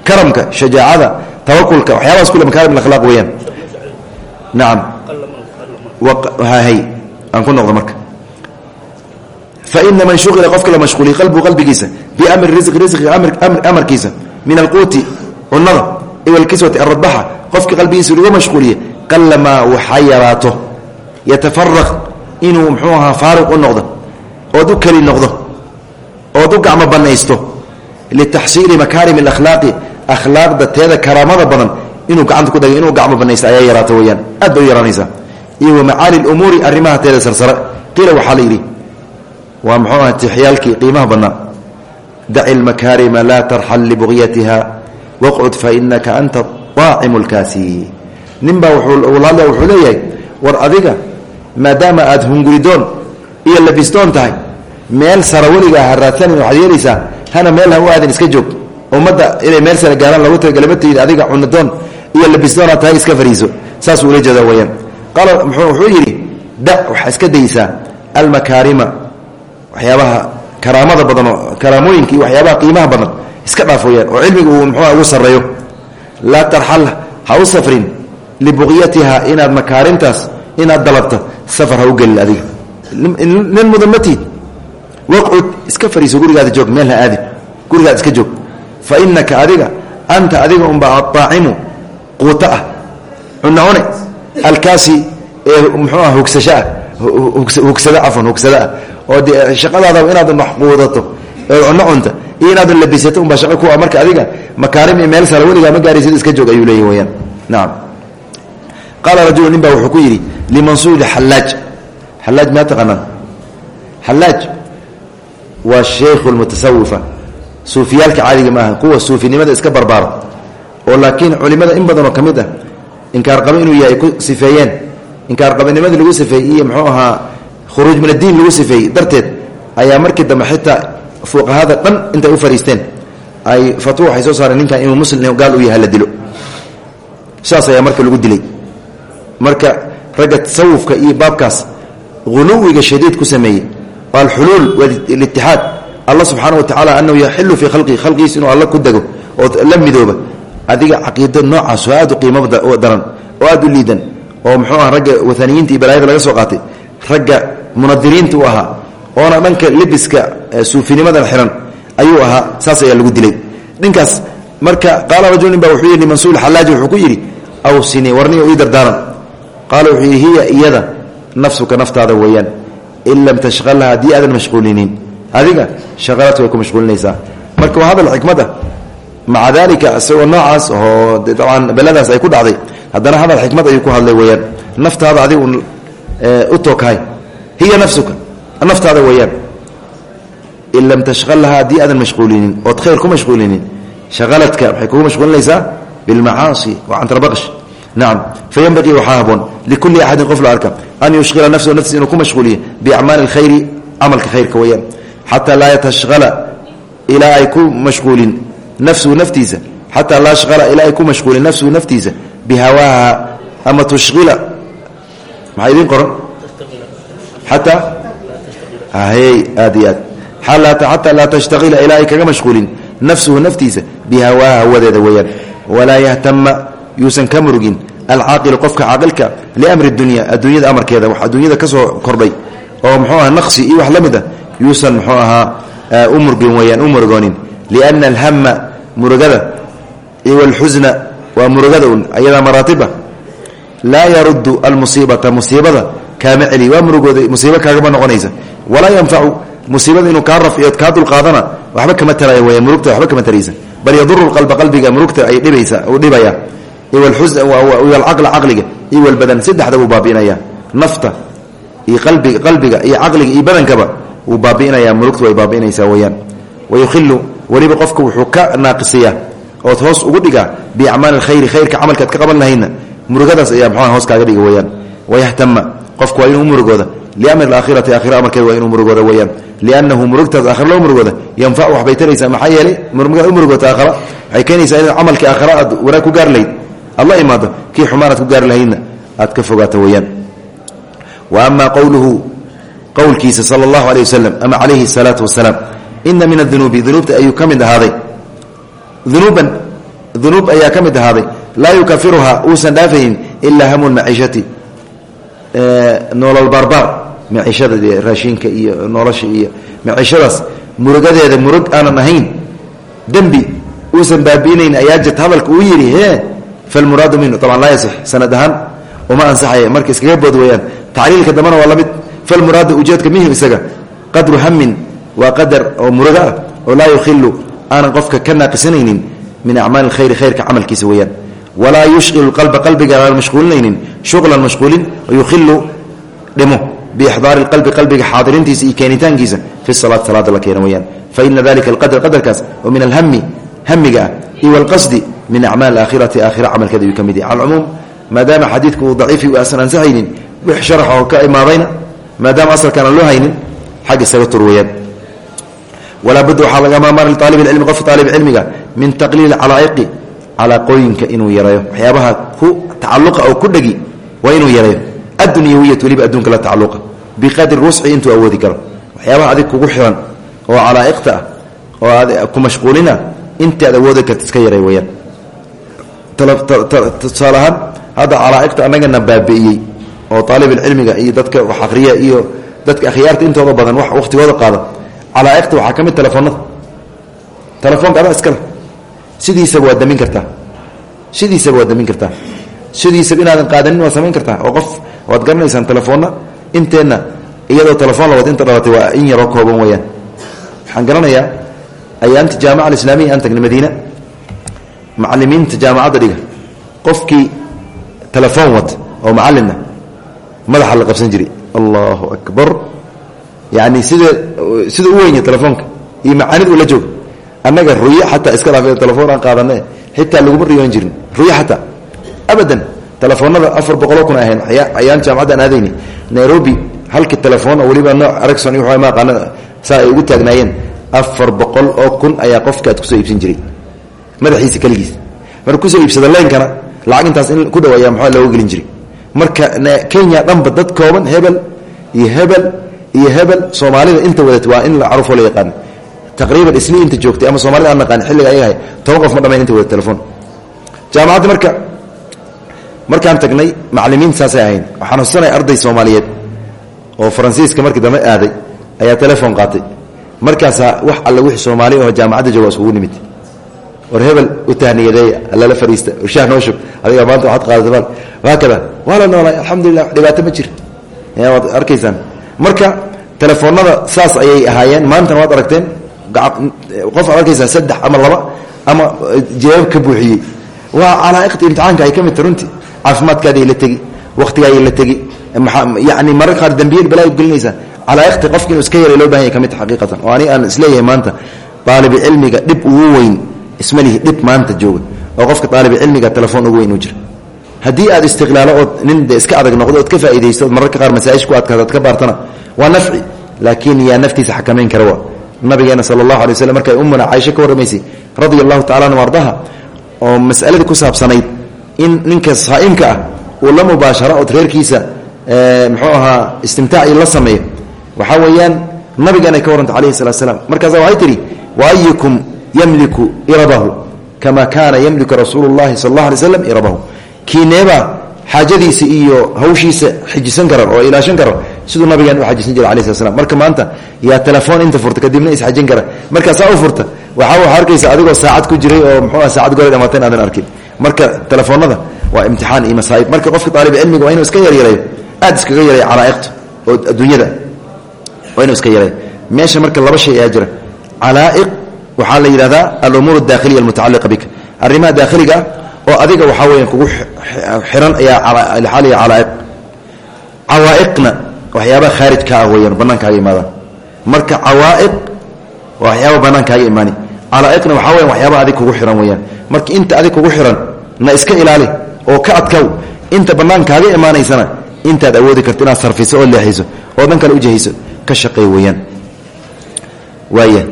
Speaker 1: karamka shajaacada tawakulka waxyaabahaas kule makaarim alakhlaaq weeyaan. Nacam faina man shuila qofka la mashhuuliy qalbu qalbigiisa bimri risqi risqiga amarkiisa min alquuti cunada iwa alkiswati aradbaxa qofka qalbigiisa lagu mashhuuliye qalamaa waxaa yaraato yatafaraq inuu mxuu ahaa faariq u noqdo ood u keli noqdo ood u gacmo banaysto litaxsiili makaarim alakhlaaqi akhlaaqda teeda karaamada badan inuu gacanta ku dhagay inuu gacmo banaysto ayaa yaraato weyaan aad bay u yaraanaysaa iyo wa macaali lumuuri arrimaha teeda sarsare. Qiila waxaa la yidhi waa mxuu aha tixyaalkii qiimaha badnaa? Daci lmakaarima laa tarxal libugyatiha waqcud fainaka anta aacimu lkaasi ninbaa wulaadla wuxuu leeyahay war adiga maadaama aad hunguridoon iyo labisdoon tahay meel sara weligaa ha raadsanin waxaad yeelaysaa hana meel ha aadan iska joog. Ummadda inay meel sara gaaraan lagu talagalmatayid adiga cunadoon iyo labisdoon aad tahay iska fariiso. Saasuu ula jeeda weyaan wuxuu yidhi dac waxaa iska daysaa almakaarima waxyaabaha karaamada badan oo karaamooyinka iyo waxyaabaha qiimaha badan iska dhaaf oo cilmiga uu muxuua ugu sarreeyo. Laa tarxal ha u safrin libuqyatiha inaad makaarimtaas inaad dalabto safar ha u gelin adiga. Nin mudan matiid waqcud iska fariiso gurigaada joog meel ha aadin. Gurigaad iska joog. Fa inaka adiga anta adiga unba aaacimu quuto ah. Cunno cune alkaasi ee muxuu ah hugsashoah hugsada hugsadaa oo dee shaqadaada inaad maxquudato oo cunno cunta iyo inaadan labisato unbaa shaqo ku marka adiga makaarim iyo meel sare weligaa ma gaaraysid iska joog ayuu leeyahy weyaan nacam qaala rajulu nin baa wuxuu ku yidhi limansuuri xallaaj. Xallaaj maa taqaanaan? Xallaaj waa sheikhu lmutasawifa suufiyaalka caadiga maaha kuwa suufinimada iska barbaara oo laakiin culimada in badanoo ka mid ah inkaarqabo inuu yahay ku sifeeyeen. Inkaarqabanimadii lagu sifeeyey iyo muxuu ahaa khuruuj min addiin lagu sifeeyey darteed ayaa markii dambe xitaa fuqahada dhan intay u fariisteen. Ay fatwo waxay soo saareen ninkan inuu muslim gaal u yahay la dilo. Saas ayaa marka lagu dilay. Marka ragga tasawufka iyo baabkaas huluwiga shadiid ku sameeyey alxuluul walitixaad alla subxaana wa tacala anahu yaxilu fii khalqihi khalqigiis inuu alla ku dego oo la midooba adiga caqiido noocaas oo aad u qiimo daran oo aad u liidan oo muxuu aha ragga waaniyiinta iyo balaayada laga soo qaatay ragga munadiriinta u ahaa oona dhanka libiska suufinimadan xiran ayuu ahaa saas ayaa lagu dilay. Ninkaas marka qaala rajul nin wuxuu yidhi mansuul xallaaji wuxuu ku yidhi awsini warniyo ii dardaaran. Qaala wuxuu yidhi hiya iyada nafsuka naftaada weeyaan in lam tashqalha haddii aadan mashquulinin. Adiga shaqaladka way ku mashquulinaysaa. Marka waa hadal xikmad ah maca dalika noocaas oo dabcan beladaas ay ku dhacday. Haddana hadal xikmad ayuu ku hadlay weyaan naftaada adigu u tooghay hiya nafsuka. Naftaada weeyaan. In lam tashqalha haddii aadan mashquulinin ood khayr ku mashquulinin shaqaladka waxay kugu mashquulinaysaa bilmacaasi wa cantrabaqsh nacam fayanbaqii waxaa haboon likulli axadin qof la arka an yushqila nafsahu naftiisa inuu ku mashquuliyo biacmaali alkhayri camalka khayrka weeyaan. Xataa laa yatashqala ilaa ay ku mashquulin nafsuhu naftiisa xataa laa shqala ilaa ay ku mashquulin nafsuhu naftiisa bihawaaha ama tushqila. Maxaa idiin qoran? Xataa hay aad iyo aad. Xataa laa tashtaqila ilaa ay kaga mashquulin nafsuhu naftiisa bihawaaha hawadeeda weeyaan. Walaa yahtama yuusan ka murugin alcaaqilu qofka caaqilka liamri dunya adduunyada amarkeeda wax adduunyada ka soo kordhay oo muxuu aha naqsi iyo wax la mid a yuusan muxuu ahaa u murgin weyaan u murgoonin. Liana alhama murugada. Iyo walxusna waa murugada un ayadaa maraatiba laa yaruddu almusiibata musiibada kaama celi waa murugooda musiibo kaagama noqonaysa. Walaa yanfacu musiibada inuu kaa rafciyo kaa dulqaadana waxba kama taraya weya murugta waxba kama taraysa. Bal yaduru qalba qalbiga murugta ay dhibaysa uu dhibaya. Alcaqla caqliga iyo walbadan saddexda buu baabi'inaya nafta iyo qalbiga qalbiga iyo caqliga iyo badankaba wuu baabi'inaya murugta way baabi'inaysaa weyaan wayuhilu weliba qofka wuxuu ka naaqisiyaa ood hoos ugu dhigaa biacmaali alkhayri khayrka camalkaad ka qaban murugadaas ayaa mxua hoos kaaga dhiga weyaan. Wayahtama qofku waa inuu murugooda liamri alaakhirati aakhira amarkeeda waa inuu murugooda weyaan. Liannahu murugtaas aakhira loo murugooda yanfacu waxbay taraysaa maxaa yeelay u murugoota aakhira waxay keenaysaa in camalkii aakhira aad ku gaari lahayd. Aad la imaado kii xumaan aad ku gaari lahaydna aad ka fogaato weyaan. Wa ama qowluhu qowlkiisa sala allahu wasalam ama calayhi asalaatu wasalaam ina min adunuubi dunuubta ayuu ka mid ahaaday. Unuuban dunuub ayaa ka mid ahaaday. Laa yukafiruhaa uusan dhaafaynin ilaa hamu maciishati. Nolol baarbaar maciishada raashinka iyo nolosha iyo maciishadaas murugadeeda murug aanan ahayn. Dembi uusan baabi'inayn ayaa jirta. Hadalka uu yidhi he falmuraadu minhu. Taban laa yasix sanad ahaan uma ansaxaya. Marka iskaga bood weeyaan. Tacriilka dambana waa la mid. Falmuraadu ujeedka mihim isaga qadru hamin waa qadar oo muruga ah oo laa yukhilu aanan qofka ka naaqisanaynin min acmaali alkhayri khayrka camalkiisa weeyaan. Walaa yushqilu qalba qalbiga aan mashquulinaynin shuqlan mashquulin wayukhilu dhimo biixdaari qalbi qalbiga xaadirintiisa iyo keenitaankiisa fi salaati salaada la keena weyaan faina dalika alqadr qadarkaas oo min alhami hamiga ah iyo walqasdi min acmaali aakhirati aakhira camalkeeda ayuu ka mid yahay. Calcumuum maadaama xadiidku uu daciifi asan ansaxaynin wix sharax oo ka imaadayna maadaama asalkaan aan loo haynin xag isaga tur weyaan walaa budda waxaa laga maamara liaalib ilcilmi qofka aalib cilmiga min taqliili calaa'iqi calaaqooyinka inuu yareeyo. Waxyaabaha ku tacaluqa oo ku dhegi waa inuu yareeyo. Addunyawiyat weliba adduunka la tacaluqa biqadri rusci intuu awoodi karo. Waxyaabaha adig kugu xiran oo calaa'iqta ah oo ku mashquulina intii aad awoodi karta iska yaray weyaan tusaale ahaan hadda calaa'iqta annagana baabi'iyey oo aalibulcilmiga iyo dadka wax akhriya iyo dadka akhyaarta intooda badan wax wakhtigooda qaada calaa'iqta waxaa ka mid telefoonada telefoonka adaa iskale. Sidiisaba waad damin kartaa. Sidiisaba waad damin kartaa. Sidiisaba inaadan qaadanin waad samayn kartaa oo qof waad garanaysaan telefoonna inteenna iyadoo telefoon la wad inta dhalatay waa in yaroo kooban weyaan waxaan garanayaa ayaamta jaamaca alislaamiya aan tagnay madiina. Macalimiinta jaamacadda dhiga. Qofkii telefoon wata oo macalina madaxa la qabsan jiray. Allahu akbar yani sida sida u wenya telefoonka iyo macaanid uu la joogo. Annaga ruyo xataa iska dhaaf telefoon aan qaadane xitaa laguma riyoon jirin. Ruyo xataa. Abadan telefoonada afar boqoloo kun ahayn ayaan jaamacaddan aadayni nairobi halkii telefoon oo weliba nooc aragson iyo ma aqaana saa ay ugu taagnaayeen. Afar boqol oo kun ayaa qofka aad ku soo iibsan jiray. Madaxiisa keligiis. Marka ku soo iibsada leynkana lacag intaas in ku dhaw ayaa maxaa looga marka kenya dhanba dad kooban hebel iyo hebel iyo hebel soomaalida inta wadat waa in la carufoo la yaqaan. Taqriiban isli inta joogtay ama soomaalida aan naqaan xilliga ayahay toban qof ma dhamayn inta wada telefoon. Jaamacadda marka markaan tagnay macalimiin saasay ahayn. Waxaan xususanaya arday soomaaliyeed oo faransiiska markii dambe aaday ayaa telefoon qaatay. Markaasaa wax alle wixii soomaali oo jaamacadda jooga iskugu nimid. War hebel u tahniyadeeya lala fariista shaah noo shub adiga maanta waxaad qaadatabaan haakada waa la noolay alxamdulilah dhibaato ma jira waad arkaysaan marka telefoonada saas ayay ahaayeen. Maantana waad aragteen qof aad arkaysaa saddex ama laba ama jeebab ka buuxiyey. Waa calaa'iqta imtixaanka ay ka mid ta runtii. Caafimaadkaadiay la tegi wakhtigaayay la tegi yani mararka qaar dambiye balaa gelinaysaa calaa'iqta qofki inuu iska yaray loo baahan yay ka xaqiiqatan. Oo ani aan is leeyahay maanta daalibicilmiga dhib ugu weyn ismalihi dhib maanta jooga. Oo qofka daalibicilmiga telefoon ugu weyn uu jira haddii aad istiqlaalo ood nin de iska adag noqdo ood ka faa'idaysto ood mararka qaar masaa'ij ku adkaado ad ka baartana waa nafci. Laakiin yaa naftiisa xakamayn kara wa nabigeena sala allahu alay markay ummuna caaisho ka warramaysay radia allahu tacala an oo masaladii ku saabsanayd in ninka saa'imka ah uu la mubaasharo ood reerkiisa muxuu ahaa istimtaaci la sameeyo. Waxaa weeyaan nabigeenay ka warrantay alayhi salatu slam markaasa waxay tidhi wa ayukum yamliku irabahu kama kaana yamliku rasuulu llahi sal allah alay kiineebaa xaajadiisa iyo hawshiisa xijisan kara oo ilaashan kara siduu nabigeen u xajisan jira alai slat slam marka maanta yaa telefoon inta furta kadibna isxajin kara. Markaasaa u furta waxaa arkaysa adigoo saacad ku jiray oo muxuu ah saacad gore dhamaata in arkin. Marka telefoonada waa imtixaan iyo masaa'ib. Marka qofka aalibcilmiga waa inuu iska yaryareeyo aad iskaga yareeyo calaa'iqta oo adduunyada waa inuu iska yareeyo. Meesha marka laba shay ayaa jira. Calaa'iq waxaa la yidhahdaa alumuur adaakhiliya almutacalliqa bika. Arrimaha daakhiliga oo adiga waxaa weya kugu xiran ayaa xaaliya calaa'iq cawaa'iqna waxyaabaha khaarijka ah weyaan bannaankaaga imaadaan. Marka cawaa'iq waa waxyaaba bannaankaaga imaani. Calaa'iqna waxaa weyan waxyaaba adig kugu xiran weyaan marka inta adig kugu xiran na iska ilaali oo ka adkaw inta bannaankaaga imaanaysana intaad awoodi karto inaad sarfiso oo leexayso oo dhan kale ujahayso ka shaqey weyaan waaya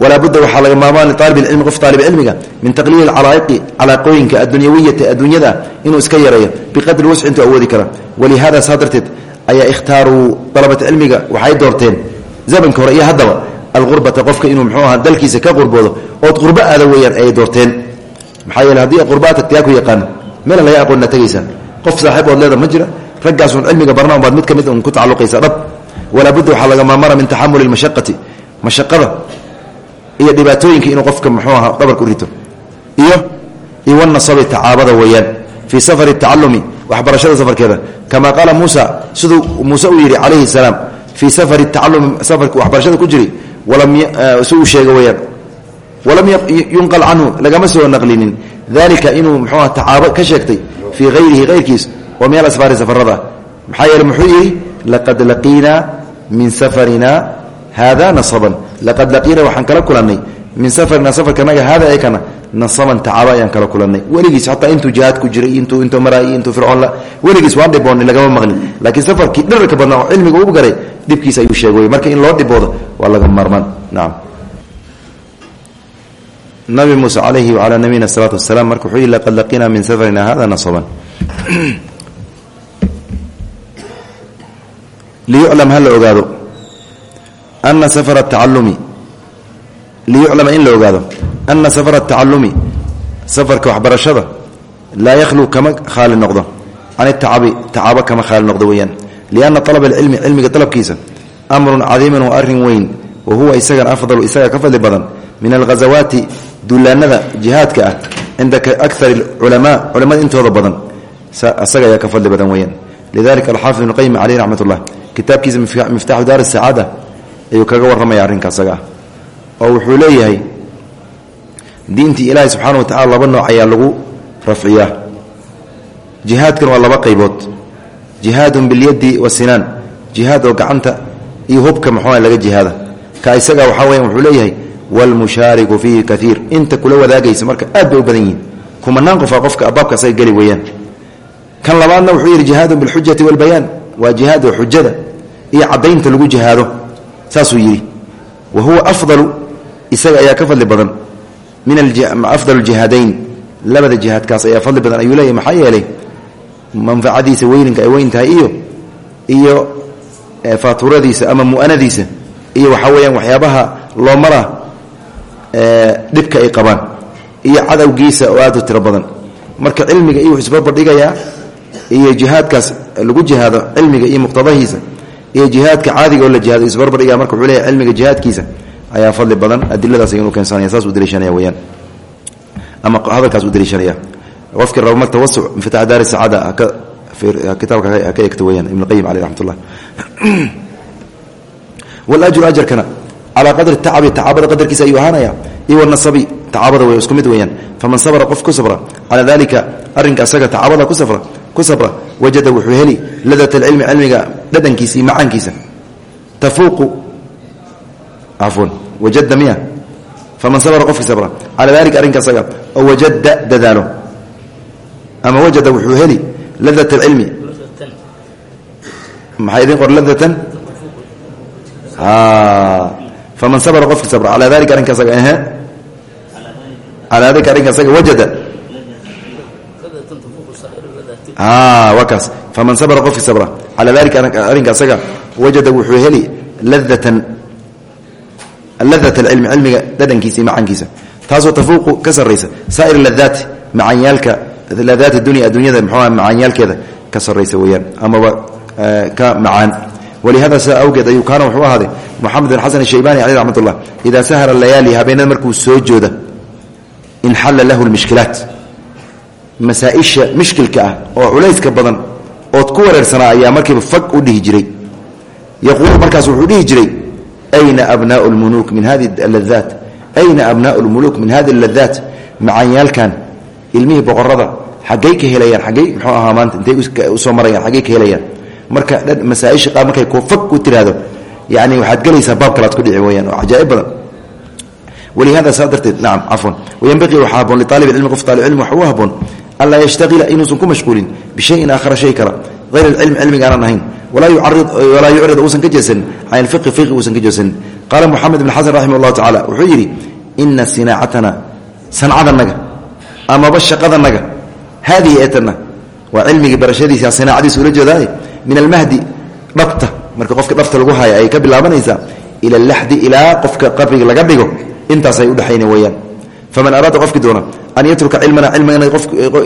Speaker 1: walaa budda waxaa laga maarmaan liaalib ilcilmi qof aalib cilmiga min taqliili calaa'iqi calaaqooyinka addunyawiyata adduunyada inuu iska yareeyo biqadri wasci intuu awoodi kara walihada saa darteed ayaa ikhtaaruu dalabat cilmiga waxay doorteen zamanka hore iyo haddaba alqurbata qofka inuu mxuu aha dalkiisa ka qurboodo ood qurbo aada weeyaan ayay doorteen. Maxaa yeele haddii qurbaa tagtiyaa ku yaqaano meelan laga aqoonna tegaysaa qof saaxiib ood leeda ma jira raggaasun cilmiga barna baad mid ka mid un ku iyo dhibaatooyinka inuu qofka muxuu aha dhabarku rito. Iyo iwanasabi tacaabada weeyaan fii safari tacalumi waxbarashada safarkeeda. Kama qaala muusa siduu muuse uu yidhi calayhi salaam fii safari tacalumi safarka waxbarashada ku jiray si uu sheega weyaan walam yunqal canhu lagama soo naqlinin. Dalika inuu mxuuha tacaabo ka sheegtay fii hayrihi hayrkiis oo min alasfaari safarada. Maxaa yeele muxuu yidhi laqad laqiinaa min safarina hada nasaban laqad laqiina waxaan kala kulannay min safarina safarkanaga hada ekana nasaban tacaabo ayaan kala kulannay weligiis hataa intuu jihaad ku jiray intuu intuu maraayay intuu fircoon la weligiis waan dhiboonnay lagama maqlin laakiin safarkii dherarka badnaa oo cilmiga u garay dhibkiisa ayuu sheegay marka in loo dhiboodo waa laga maarmaan nacam nabi muuse calayhi wacalaa nabiyina asalaatu wasalaam marka wuxuu yihi laqad laqiina min safarina hada nasaban liyuclam ha la ana safara tacalumi liyuclama in la ogaado ana safara tacalumi safarka waxbarashada laa yakhlu kama khaali noqdo can itacabi tacaabo kama khaali noqdo weeyaan lianna alaba alcilmi cilmiga dalabkiisa amrun cadiiman waa arrin weyn wa huwa isagan afdalu isaga ka fadli badan min alghazawaati duulaanada jihaadka ah cinda akar culamaa culamada intooda badan isaga ayaa ka fadli badan weyaan lidalika alxaafid ibnu qayim caleyh raxmat ullah kitaabkiisa miftaxu daar sacaada ayuu kaga warramaya arrinka asaga ah oo wuxuu leeyahay diintii ilaahay subxaana wa tacala laba nooc ayaa lagu rafciyaa jihaadkan waa laba qaybood. Jihaadun bilyadi wasinaan jihaad oo gacanta iyo hubka muxua laga jihaada. Ka isaga waxaa weya wuxuu leeyahay wlmushaariku fiihi kaiir inta kula wadaagaysa marka aad bay u badan yihiin kumanaan qofa qofka abaabka asaga geli weeyaan. Kan labaadna wuxuu yidhi jihaadun bilxujati walbayaan waa jihaad oo xujada iyo caddaynta lagu jihaado saasuu yidhi wa huwa afdalu isaga ayaa ka fadli badan min afdal jihaadayn labada jihaadkaas ayaa fadli badan ayuu leeyahy maxaa yeelay manfacadiisa weyninka ay weyn tahay iyo iyo faaturadiisa ama mu'anadiisa iyo waxaa weeyaan waxyaabaha loo mara dhibka ay qabaan iyo cadowgiisa oo aad u tiro badan. Marka cilmiga iyo wuxuu isbarbardhigayaa iyo jihaadkaas lagu jihaado cilmiga iyo muqtadahiisa iyo jihaadka caadiga oo la jihaado isbarbardhigaya marka wuxuu leeyahay cilmiga jihaadkiisa ayaa fadli badan adiladaas ayuu keensanaya saas uu daliishanaya weyaan ama hadalkaas uu daliishanaya qofkii raba mar tawasuc infitax daari sacaada kitaabka ka egto weyaan ibn qayim caleyh raxmat ullah wاlajru ajarkana calaa qadri tacabi tacaabada qadarkiisa ayuu ahaanaya iyo wnasabi tacaabada way isku mid weeyaan. Faman sabra qof sabra calaa dalika arrinka asaga tacaabada ku sabra ku sabra wajada wuxuu heli ladat alcilmi cilmiga dhadhankiisa iyo macaankiisa. Tafuuqu cafwan wajada miya. Faman sabra qofki sabra. Calaa dalika arrinka asaga oo wajada dadaalo. Ama wajada wuxuu heli ladat alcilmi maxaa idin qor ladatan? Faman sabra qofki sabra. Calaa dalika arrinka asaga ehe. Calaa dalika arrinka asaga wajada faman sabra qofki sabra. Calaa dalika arrinka asaga wajada wuxuu heli ladatan ladat alcilmi cilmiga dhadhankiisa iyo macankiisa taasoo tafuuqu ka sarraysa. Saa'ir ladaati macanyaalka ladaati dunya adduunyada muxuuha macanyaalkeeda ka sarraysa weeyaan. Amaba ka macaan. Walihada sidaa awgeed ayuu kaana wuxuu ahaaday moxamed bin xasan ashaybani caleyh raxmat ullah idaa sahara layaali habeenada markuu soo jooda inxalla lahu lmishkilaat masaaisha mishkilka ah oo culayska badan ood ku wareersanaa ayaa markiiba fag u dhihi jiray. Yaquulu markaas wuxuu dhihi jiray ayna abnaau lmuluuk min hadi ladaat ayna abnaau lmuluuk min hadi ladaat macanyaalkan ilmihii boqorada xaggay ka helayaan xaggay muxuu ahaa maanta intay u soo marayaan xaggay ka helayaan. Marka masaaisha qaar markay ku fag ku tiraahdo yani waxaad gelaysaa baab kalaad ku dhici weyaan oo cajaaib badan. Walihada saa darteed nacam cafwan. Wayanbaqii waxaa haboon liaalib cilmi qof u haboon anlaa yashtaqila inuusan ku mashquulin bishayin aakhara shay kala hayr alcilmi cilmiga aanan ahayn walaa yucrid uusan ka jeesanin can ilfiqi fiqi uusan ka jeesanin qaala moxamed ibn xasan raximah llahu tacala wuxuu yidhi ina sinaacatana sancadanaga amaba shaqadanaga haadihi eetana waa cilmigii barashadiisa sinaacadiisa ula jeedaay min almahdi dhabta marka qofka dhabta lagu haya ay ka bilaabanaysaa ila alaxdi ilaa qofka qabriga laga dhigo intaasay udhexayna faman araada qofkii doona an yatruka cilmana cilmigana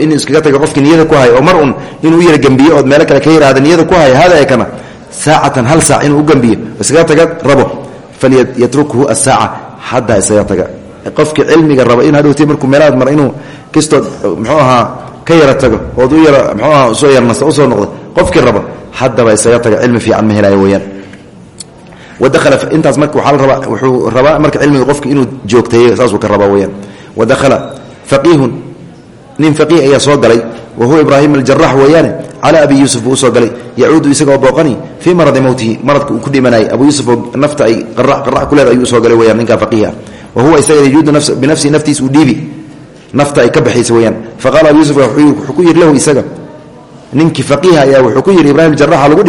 Speaker 1: inuu iskaga taga qofkii niyada ku haya oo mar un inuu yara gembiyo ood meelo kale ka yihahda niyada ku haya hada ee kana saacatan hal saac inuu u gembiyo iskaga taga rabo falyatrukhu asaaca haddaa isaga taga qofkii cilmiga raba in hadhowti markuu meelaad mar inuu kistood muxuu ahaa ka yara tago ood u yara mxuu aha u soo yarnasta u soo noqda qofkii raba haddaba isaga taga cilmi fiican ma helayo weyaan wadakhala intaas marka waxaa la rabaa wuxuu rabaa marka wadakhala faqiihun nin faqiih ayaa soo galay wa huwa ibraahim aljarax weeyaane calaa abi yuusuf buu u soo galay yacuudu isagoo booqani fii maradi mowtihi maradka uu ku dhimanayay abu yuusuf oo nafta ay qarac ku leeda ayuu u soo galay weyaan ninkaa faqiih ah wa huwa isaga yajuudu binafsihi naftiis uu dhiibi nafta ay ka baxaysa weyaan faqala abu yuusuf wuxuu ku yidhi lahu isaga ninkii faqiiha ayaa wuxuu ku yidhi ibrahim jaraxa lagu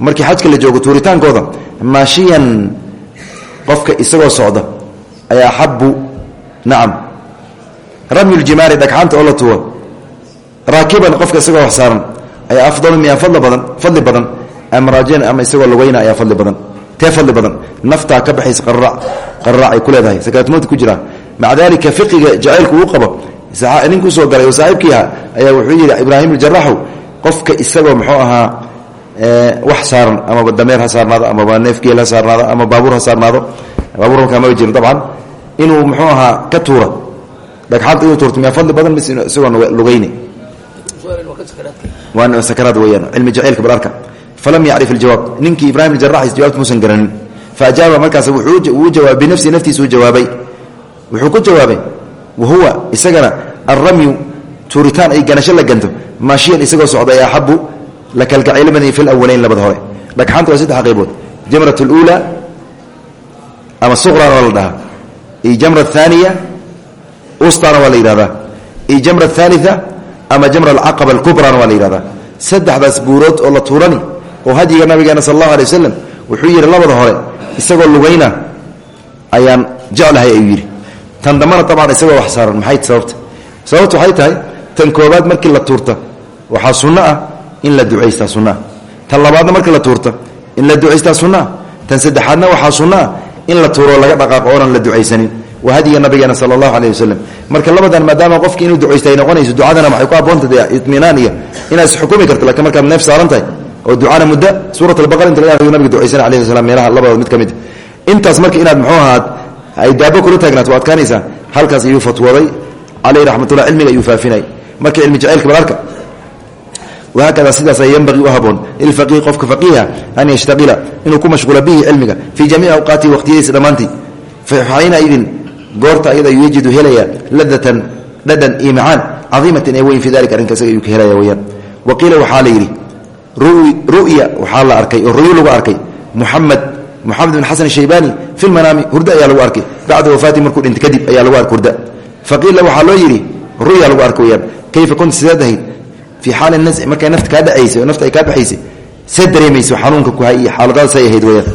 Speaker 1: markii xajka la joogo tuuritaankooda maashiyan qofka isagoo socda ayaa axabu nacam. Ramyu ljimaari dhagxaanta oo la tuuro raakiban qofka isagoo wax saaran ayaa afdalu miya fadli badan fadli badan. Amraajian ama isagoo lugayna ayaa fadli badan tee badan. Naftaa ka baxaysa qaraac qaraac ay ku leedahay. Sakaatmoodka ku jiraa maca dalika fiqiga jacaylku uu qabo ninka u soo galay oo saaxiibkii aha ayaa wuxuu yidhi ibraahim aljaraxu qofka isagoo muxuu ahaa wax saaran amaba dameer ha saarnaado amaba neefgeel ha saarnaado ama baabuur ha saarnaado. Baabuur markaa ma jiro dabcan. Inuu muxuu ahaa ka tuura. Dhagxaanta inuu tuurto miyaa fadli badan mise isagoo lugayni? Waana sakaraad weyaan cilmi jacaylka balarka falam yacrif aljawaab. Ninkii ibrahim aljarax jawaabta muusan garanin. Faajaaba markaas wuu jawaabay binafsihi naftiisuu jawaabay. Wuxuu ku jawaabay wahuwa isagana alramyu tuuritaan ay ganasho la ganto. Maashiyan isagoo socda ee axabu la kalgacaylo badanya fi lawalayn labada hore dhagxaanta waa saddex qaybood jamrat اluulaa ama suqrana waa la dhahaa iyo jamra aaniya ustana waa la yidhahdaa iyo jamra athaalia ama jamra alcaqaba alkubrana waa la yidhahdaa saddexdaas buurood oo la tuurani oo hadyiga nabigeena sal allahu alay wasalam wuxuu yidhi labada hore isagoo lugayna ayaan jeclahay ayuu yidhi tan dambana abcan isagoo wax saaran maxay sababta sababta waxay tahay tan koobaad markii la tuurta waxaa sunno ah in la ducaystaa sunnaah tan labaadna markii la tuurta in la ducaystaa sunnaah tan saddexaadna waxaa sunno ah in la tuuro laga dhaqaaqo oonan la ducaysanin. Waa hadiga nabigeena sala allahu marka labadan maadaama qofki inuu ducaysta ay noqonayso ducadana waxay ku aboonta dee itminaan iyo inaad isxukumi karto lakiin markaad neef saaran oo ducana muddo suurat albaqara inta laga nabiga ducaysana alayhi salam meelaha labadood mid ka intaas marka inaad muxuu ahaad ay daabo kula taagnaato waa adkaanaysaa halkaas ayuu fatwooday. Caleyh raxmatullah cilmiga ayuu marka cilmi jacaylka balarka wahaakada sidaasa ynbagii u haboon lilfaqiih qofka faqiiha an yashtaila inuu ku mashquula bihi cilmiga fii jamiici awqaatihi waqhtiyadiisa dhammaantii faxaynaidin goorta ayada yajidu helaya ladatan dhadhan iyo macaan caiimatan ee weyn fii dalika arrinka isaga ayuu ka helaya weyaan wa qiila waxaa la yidhi ru'ya waxaa la arkay oo ru'yo lagu arkay muxamed muxamed bin xasan shaybani fi lmanaami hurdo ayaa lagu arkay bacda wafaati markuu dhintay kadib ayaa lagu ark hurda faqiila waxaa loo yidhi ru'ya lagu arka weyaan kayfa kunta sideed ahayd fii xaali nasci markay nafta kaa dhacaysay oo nafta ay kaa baxaysay see dareemayso xanuunka ku hay iyo xaaladaasay ahayd weyaan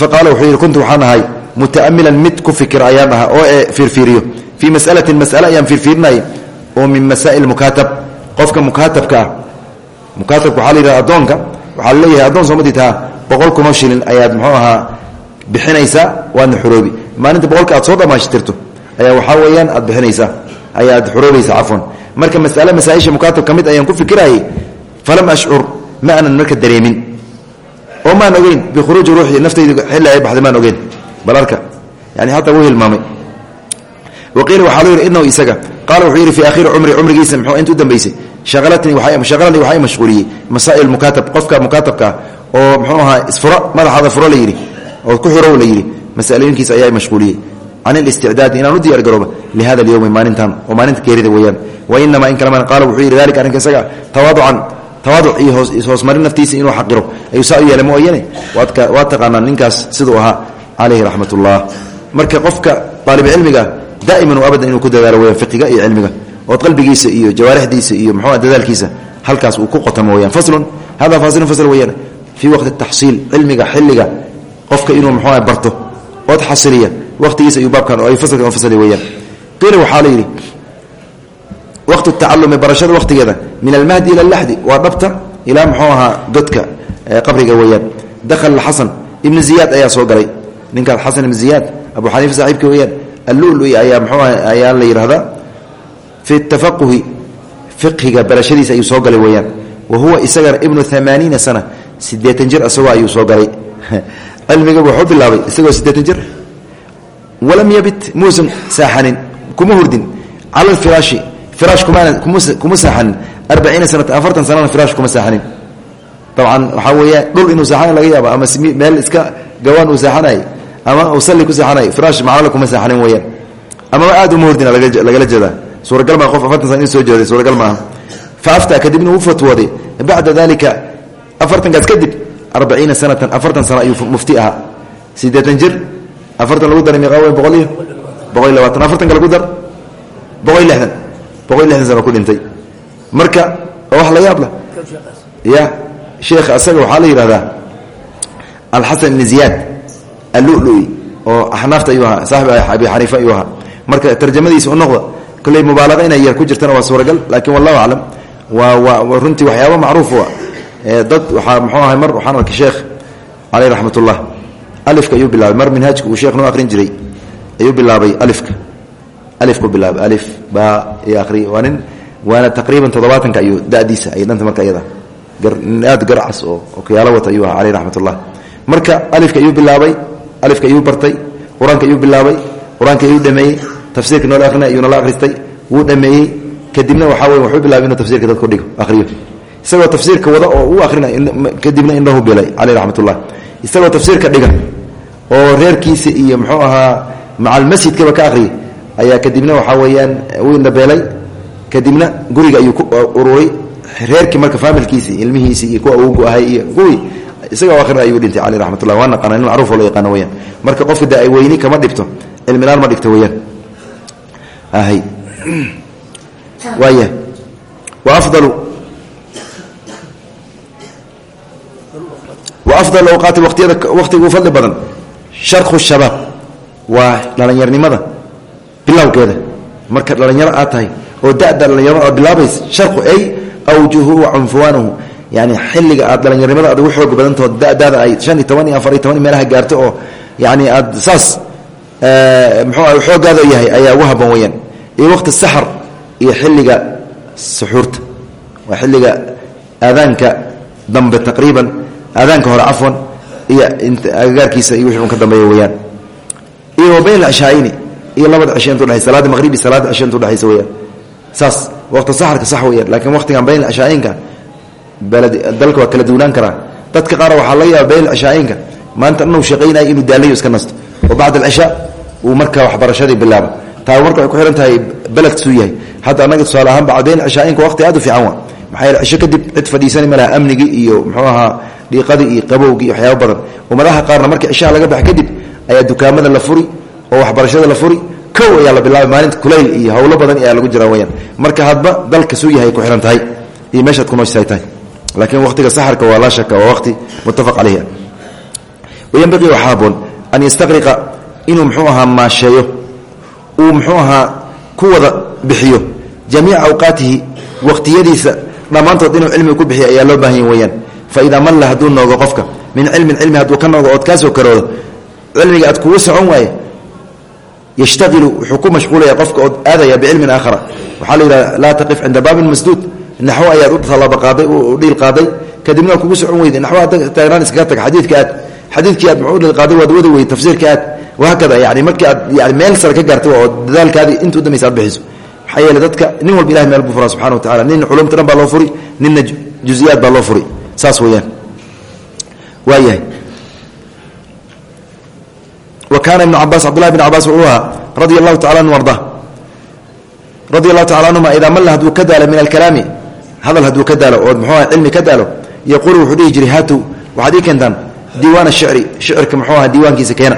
Speaker 1: faqaala wuxuu yidhi kuntu waxaan ahay mutaamilan mid ku fikir ayaan ahaa oo e fiirfiiriyo fii masalatin masale ayaan fiirfiirinay oo min masaa'il mukaatab. Qofka mukaatabka ah mukaatabka waxaa la yidhaha addoonka waxaa la leeyahay addoon soomadi taha boqol kuma shilin ayaad muxuu ahaa bixinaysaa waadna soo bixinaysaa ayaad xuroobaysaa cafwan. Marka masale masaaisha mukaatab ka ayaan ku fikirayay falam ashcur ma aanan marka dareemin. Oo maan ogeyn bikhuruuji ruuxi naftaydu xilli ay baxday maan ogeyn. Bal arka yani hataa wuu hilmaamay. Wa qiila waxaa loo isaga. Qaala wuxuu yidhi fii akhiiri cumri cumrigiisa muxuu inta u dambaysay. Shaqalatnii shaqaladii waxaa i mashquuliyey. Masaa'il mukaatab qofka mukaatabka oo muxuu ahaa isfuro madaxaada furo la yidhi oo ku xurow la yidhi. Masalooyinkiisa ayaa i can ilisticdaadi inaan u diyar garooba lihada alyowmi maalintan oo maalinta geerida weeyaan wa inamaa in kalema qaala wuxuu yidhi dalika arrinka isaga tawaaducan tawaaduc iyo hoosmarin naftiisa inuu xaqiro ayuu saa u yeelay mooyane waad taqaanaa ninkaas siduu ahaa calayhi raxmat ullah marka qofka aalibcilmiga daa'iman u abadan inuu ku dadaalo weyaan fiqiga iyo cilmiga ood qalbigiisa iyo jawaarixdiisa iyo muxua dadaalkiisa halkaas uu ku qotamo weyaan faslun hada fasilun fasl weyaan fii waqti taxsiil cilmiga xilliga qofka inuu muxua barto ood xasiliya waqtigiisa ayuu baabkan ay faslkan fasli weyaan qiila waxaa la yidhi waqtu tacalumi barashada waqtigeeda min almahdi ila laxdi waa dhabta ilaa muxuu ahaa qabriga weyaan dakhala xasan ibnu ziyaad ayaa soo galay. Ninkaas xasan ibn ziyaad abu xaniifa saaxiibka weyaan allulu ayaa mxuu ayaa la yidhahdaa fi tafaquhi fiqhiga barashadiisa ayuu soo galay weyaan wa huwa isagana ibnu amaaniina sana sideetan jir isagoo ayuu soo galay. Cilmiga wuxuu bilaabay isagoo sideetan jir walam yabit muusan saaxanin kuma hurdin cala alfiraashi firaash kuma saaxanin arbaciina sanata afartan sanana firaash kuma saaxanin dabcan waxaa weeya dhul inuu saaxana laga yaaba ama meel iska gawaan uu saaxanay ama uu salli ku seexanay firaash macnala kuma seexanin weeyaan amaba aad uma hordina lagala jeedaa suuragal maa qof afartan sana in soo jeeday suuragal maaha fa aftaa kadibna uu fatwooday bacda dalika afartankaas kadib arbaciina sanatan afartan sano ayuu mufti ahaa siddeetan jir afartan lagu daray meeqaa wey boqol iyo boqol iyo labaatan. Afartanka lagu dar? Boqol iyo lixdan. Boqol iyo lixdan sano ku dhintay. Marka waa wax la yaab lah ya sheekha asaga waxaa la yidhahdaa alxasan ibni ziyaad allului oo axnaafta ayuu ahaa saaxib abi xaniifa ayuu ahaa. Marka tarjamadiisa u noqda kolley mubaalaqa inay yar ku jirtana waa suuragal laakiin wallahu aclam waa waa runtii waxyaaba macruuf dad waxaa muxuu ahay mar waxaan arkay sheekh caleyh raxmat ullah alifka ayuu bilaabay. Mar minhaajka uu sheekh noo jiray ayuu bilaabay alifka. Alifku bilaabay. Alif baa iyo akhriy waa nin waana taqriiban toddobaatanka ayuu da'diisa ay dhanta marka iyada aad garcas oo okiyaalo wata ayuu ahaa caleyh raxmat marka alifka ayuu bilaabay alifka ayuu bartay qur'aanka ayuu bilaabay qur'aanka ayuu dhameeyey tafsiirka noola akrinay ayuu nala akhristay wuu dhameeyey. Kadibna waxaa wey wuxuu bilaabay inuu tafsirka dadku dhigo akhriyo. Isagoo tafsiirka wada oo u akrinay kadibna indhahu bilay caleyh raxmatullah isagoo tafsiirka dhiga oo reerkiisa iyo muxuu ahaa macalmasjidkaba ka akhriyay ayaa kadibna waxaa weeyaan u indhabeelay kadibna guriga ayuu ku ururay reerkii marka faamilkiisi ilmihiisi iyo kuwa ugu ahay iyo kuwii isaga akhrin ayuu dhintay caleyh raxmatullah waa naqana nin macruuf oo loo yaqaano weyaan marka qofka de ay weyni kama dhibto cilmilaan ma dhigto weyaan waaya. Wa wa afdal awqaati watiyada wakhtiga u fadli badan sharku shabaab waa dhallinyarnimada bilowgeeda marka dhallinyaro aad tahay oo dada dhallinyarada aad bilaabaysa sharku ay awjuhu wa cunfuwaanuhu yani xilliga aad dhallinyarnimada aad ugu xoog badantao dadaada ay shan iyo toban iyo afar iyo toban meelaha gaarto oo yani aad saas mxuu xooggaada yahay ayaa ugu haboon weyaan iyo waqti saxar iyo xilliga aadaanka hore cafwan iyo agagaarkiisa iyo wixii un ka dambeeya weyaan iyo wa bayn alcishaaini iyo labada cisho intu dhexaysa salaada maqribi salaada cisho intu dhexaysa weyaan saas waqti saxarka sax weyaan laakiin waqtigan bayn alcishaainka baled dalka waa kala duunaan karaa dadka qaar waxaa laga yaaba bayn alcishaainka maanta inuu shaqaynayo inuu daalayo iska nasto. Oo bacd alcishaa uu markaa waxbarashadii bilaabo. Taa marka waxay ku xihan tahay beledkasuu yahay. Hadda annaga tusaale ahaan bacdayn cishaainka waqti aad u fiican waa. Maxaa yeele cisho kadib cid fadhiisani ma laha amnigii iyo muxuu ahaa dhiiqadii iyo qabowgii iyo waxyaaba badan. Ummadaha qaarna marka cishaha laga bax kadib ayaa dukaamada la furi oo waxbarashada la furi. Kow ayaa la bilaabay maalinta kulayl iyo howlo badan ayaa lagu jiraa weyaan marka hadba dalkasuu yahay ku xihan tahay. Iyo meeshaad ku nooshahay tahay. Laakiin waqtiga saxarka waa laa shaka waa waqti muttafaq caleyhi wayanbaqii waxaa haboon an yastaqriqa inuu muxuu ahaa maasheeyo. Uu muxuu ahaa ku wada bixiyo. Jamiica awqaatihi waqtiyadiisa dhammaantood inuu cilmiga ku bixiyo ayaa loo baahanya weyaan fa idaa malla hadduu noogo qofka min cilmin cilmi hadduu ka noogo ood kaa soo karoodo cilmiga aad kugu socon waaye yashtaqilu wuxuu ku mashquulaya qofka ood aadaya bicilmin aakhara waxaa la yidhahda laa taqif cinda baabin masduud naxwo ayaad u tallaaba qaaday u dhiil qaaday kadibna kugu socon weyday naxwo taagnaan iskaga tag xadiidka aad xadiidkii aad muxuu dhiil qaaday waad wada weyday tafsiirka aad wahaakada yani markii aad yani meel sare ka gaartay oo dadaalkaadii inta u dambaysa aad bixiso maxaa yeele dadka nin walba ilahay meel buu furaa subxana wa tacala nin culumta dhan baa loo furi ninna juziyaad baa loo furi saas weeyaan. Waayahay. Wa kaana ibnu cabaas cabdullahi bn cabaas wuxuu ahaa radia allahu tacala anhu arda. Radia allahu tacala min alkalaami hadal hadduu ka daalo oo muxuu aha cilmi ka wuxuu dhihi jiray waxaad ii keentaan diiwaan ashicri shicirka muxuu aha diiwaankiisa keena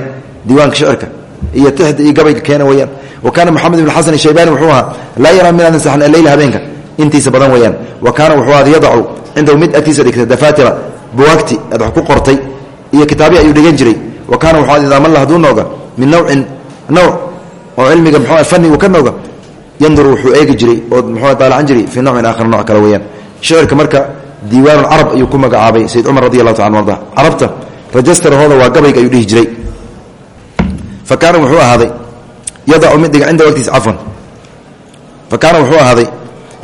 Speaker 1: diiwaanka shicirka iyo tixda iyo keena weyaan wa kaana moxamed ibn xasan shaybani wuxuu ahaa laa yaraa min adan saxan leyla habeenka intiisa badan weyaan wa kaana wuxuu ahaa yadacu cindahu mid agtiisa dhigtay dafaatira buwaagti aad wax ku qortay iyo kitaabihi ayuu dhigan jiray. Wa kaana wuxuu aha idaa malla hadduu nooga min nawcin nawc oo cilmiga muxuu aha fanni uu ka nooga. Wuxuu eegi jiray oo muxuu daalacan jiray fii nowcin aakhar nooc kale weyaan shicirka marka diiwaan carab ayuu ku magacaabay sayid cumar radi taala anu arda carabta rajastarahooda waa gabayga ayuu dhihi jiray. Fa kaana wuxuu ahaaday yadacu mid dhiga cinda wagtiisa cafwan. Fa kaana wuxuu ahaaday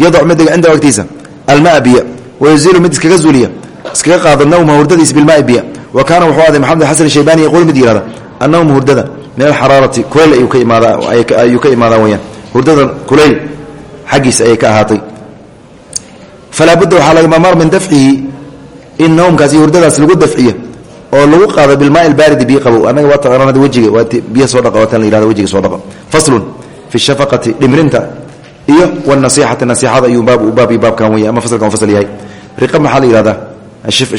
Speaker 1: yadacu mid dhiga cinda wagtiisa almaa biya wayaziilu mid iskaga zuuliya iskaga qaado nawma hurdadiisa bilmaai biya. Wa kaana wuxuu ahaaday maxamed xasan shaybani yaquul mid yihahda annawma hurdada min alxaraarati kulayl ayuu ka imaadaa ayuu ka imaadaa weyaan hurdada kulayl xaggiisa ayay ka ahaatay. Falaa budda waxaa lagama maar min dafcihi in nawmkaas iyo hurdadaas lagu dafciyo oo lagu qaado bilmaa ilbaaridi biyo qabow. Annaga waa taqaanada wejiga waa biyo soo dhaqa waatan la yihahdo wejiga soo dhaqa. Faslun fi shafaqati dhimrinta iyo wanasiixati nasiixada ayuu baab iyo baabkan weya ama faslkan fasl yahay. Riqa maxaa la yihahdaa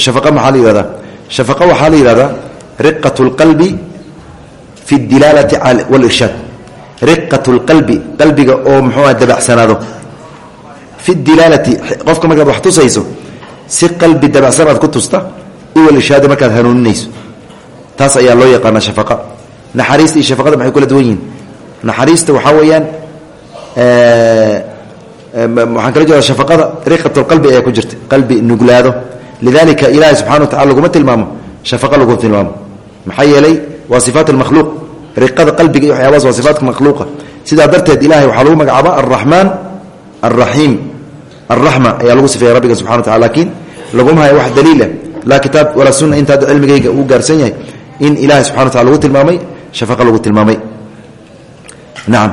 Speaker 1: shafaqa maxaa la yihahdaa shafaqa waxaa la yihahdaa riqat lqalbi fi اdilaalati wاlirshaad riqat lqalbi qalbiga oo muxuuah dabacsanaado. Fi dilaalati qofka markaad wax tusayso si qalbi dabacsan aad ku tusta iwalishaada markaad hanuuninayso. Taas ayaa loo yaqaana shafaqa. Naxariista iyo shafaqada maxay kula duwan yihiin? Naxariista waxaa weeyaan waxaan kala jeeda shafaqada riqat lqalbi ayaa ku jirta qalbi nuglaado. Lidalika ilaahay subxana wa tacala laguma tilmaamo shafaqa lagu tilmaamo. Maxaa yeelay waa sifaat almakhluuq riqada qalbiga iyo waxyaabahaas waa sifaatka makhluuqa. Sidaa darteed ilahay waxaa lagu magacaaba alraxmaan alraxiim alraxma ayaa lagu sifeeya rabbiga subxana wa tacala lakiin laguma hayo wax daliila. Laa kitaab walaa sunna inta hadda cilmigayga uu gaarsan yahay in ilahay subxana wa tacala lagu tilmaamay shafaqa lagu tilmaamay. Nacam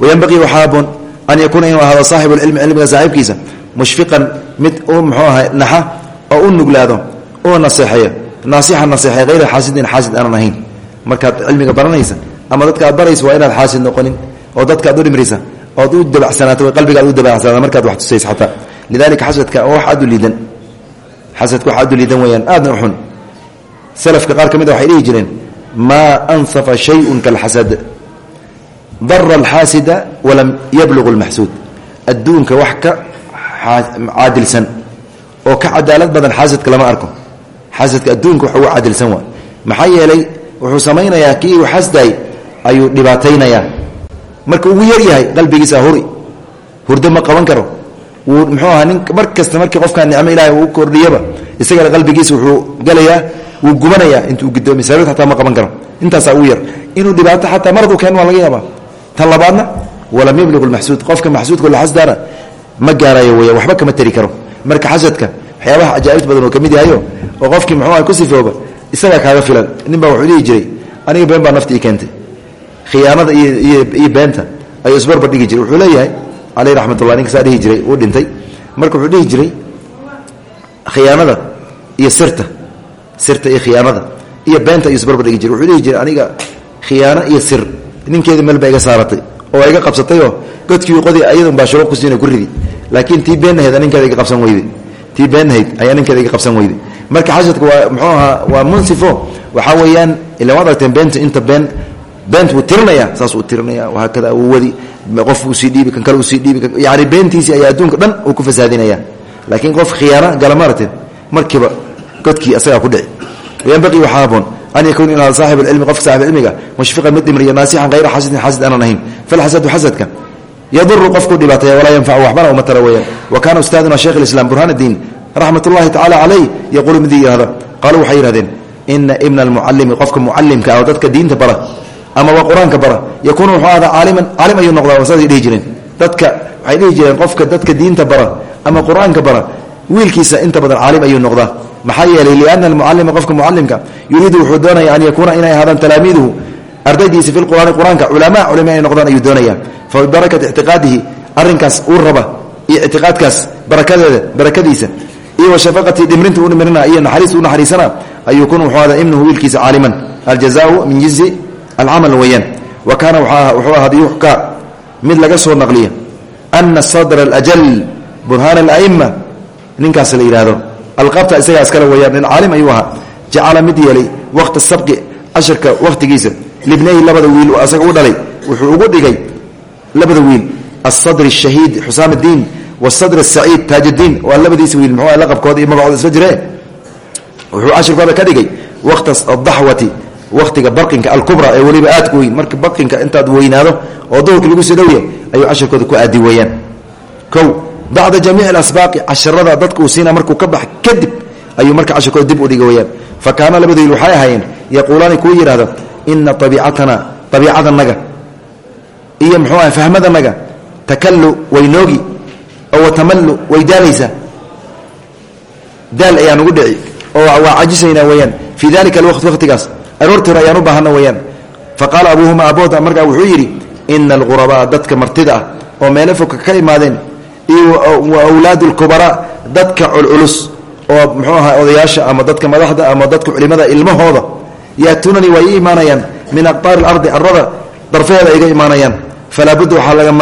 Speaker 1: wayanbaqii waxaa haboon an yakuuna inuu ahaado saaxibu lcilmi cilmiga saaxiibkiisa mushfiqan mid u muxuu aha naxa oo u nuglaado oo naseexeeya naasixan naseexeey hayra xaasidin xaasid aanan ahayn markaad cilmiga baranaysa ama dadka aad baraysa waa inaad xaasid noqonin oo dadka ad u dhimrisa ood u dabacsanaato qalbigaad u dabacsanaata markaad wax tusaysa xataa lidalika xasadka wax aad u liidan xasadka wax aad u liidan weyaan aadna u xun salafka qaar ka mid a waxay dhihi jireen dara alxaasida walam yablugu lmaxsuud adduunka wax ka caadilsan oo ka cadaalad badan xaasidka lama arko. Xaasidka adduunka wax uga caadilsan waa. Maxaa yeelay wuxuu samaynayaa kii uu xasday ayuu dhibaataynayaa. Marka ugu yar yahay qalbigiisa huri. Hurdo ma qaban karo. Wuu muxuu ahaa nin mar kasta markii qofkaa nicmo ilahay uu kordhiyaba isagana qalbigiisa wuxuu gelayaa wuu gubanayaa intuu gidoomi sarid xataa ma qaban karo. Intaasaa ugu yar. Inuu dhibaato xataa maradu keen waa tan labaadna walam yabliq lmaxsuud qofka maxsuudka la xasdaana ma gaarayo weya waxba kama tari karo. Marka xasadka waxyaabaha cajaa'ibta badan oo ka mid yahayo oo qofkii muxuu aha ku sifooba isagaa kaaga filan nin wuxuu dhihi jiray aniga been baa nafta keentay. Khiyaanada iyo beenta ayuu isbarbar dhigi jiray. Wuxuu leeyahay caleyh raxmatullah ninka saa jiray uu dhintay. Marka wuxuu dhihi jiray khiyaanada iyo sirta sirta iyo khiyaanada iyo beenta ayuu isbarbar dhigi jiray. Wuxuu dhihi jiray aniga khiyaano iyo sir ninkeeda meel baa iga saaratay oo iga qabsatayoo godkii qodi ayadun baa shuruub kusiina ku ridi. Laakiin tii beenahayd ninkeeda iga qabsan weyday. Tii beenahayd ayaa ninkeeda iga qabsan weyday. Marka xasadka waa muxuu ahaa waa munsifo. Waxaa weeyaan ila waad aragteen beenta inta been beent wuu tirinaya saas uu tirinaya wahaakada uu wadi qof uu sii dhiibi kan kale uu sii dhiibi yani beentiisii ayaa adduunka dhan uu ku fasaadinaya laakiin qof khiyaano gala maaragteen markiiba godkii asagaa ku dhici. Yanbaqii waxaa haboon an yakuun in saaxib cilmi qofka saaxib cilmiga mushfiqan mid dhimriya naasixan hayra xasidin xasid aanan ahayn falxasadu xasadka yaduru qofku dhibaataya walaa yanfacu waxbana uma tara weeyaan wa kaana ustaaduna sheikh islaam burhaan diin raxmat ullahi tacala caleyh yaquulu midii yihahda qaaluu waxay yihahdeen ina ibna almucalimi qofka mucalimka ah oo dadka diinta bara ama waa qur'aanka bara yakuunu wuxuu ahdaa caaliman caalim ayuu noqdaa saasay dhihi jireen dadka waxay dhihi jireen qofka dadka diinta bara ama qur'aanka bara wiilkiisa inta badan caalim ayuu noqdaa maxaa yeelay liana almucalima qofka mucalimka yuriidu wuxuu an yakuuna inay ahaadaan talaamiiduhu ardaydiisi fi lqur'aani qur'aanka culamaa culima inay noqdaan doonaya fa bibarakati ictiqaadihi arrinkaas uu raba iyo barakadiisa iyo wa shafaqatii dhimrinta u dhimrina iyo naxariis u naxariisana an yakuuna wuxuu ahdaa ibnuhu wiilkiisa caaliman. Aljazaau min jinsi alcamal weeyaan. Wa kaana wuxuu ahaada yuxkaa mid laga soo naqliya ana sadra alajal burhaan alaima ninkaas la yidhaahdo alqabta isagaa iskale weyaan nin caalim ayuu ahaa. Jacala mid yeelay waqta sabqi casharka wakhtigiisa libnayhi labada wiil asaga u dhalay wuxuu ugu dhigay labada wiil asadri shahiid xusaam diin wasadr saciid taajdiin waa labadiisa wiil muxuu laqabkooda iyo magacooda isla jire wuxuu cashirkooda ka dhigay waqta adaxwati waqtiga barqinka alkubra ee weliba aadka weyn. Marka barqinka intaad weynaado oo duhurka lagu soo dhowya ayuu cashirkooda ku aadi weeyaan. Kow bacda jamiici alasbaaqi casharada dadka uu siina markuu ka bax kadib ayuu marka cashirkooda dib u dhiga weyaan fa kaana labada wiil waxay ahaayeen yaquulaani kuwa yidhahda ina abiicatana abiicadanaga iyo muxuu aha fahmadanaga takallu waynoogi oo watamallu way daalaysaa. Daal ayaan ugu dhici oo waa cajisaynaa weyaan fii dalika alwaqti waqtigaas aroortii hore ayaan u baahana weyaan fa qaala abuuhuma abooda markaa wuxuu yidhi ina alghurabaa dadka martida ah oo meelo foka ka imaadeen iyo wa awlaadu lkubaraa dadka culculus oo muxuu ahaa odayaasha ama dadka madaxda ama dadka culimada ilmahooda yaatuunanii way ii imaanayaan min aqtaari alardi arada darfaheeda ayga imaanayaan. Falaa budda waxaa laga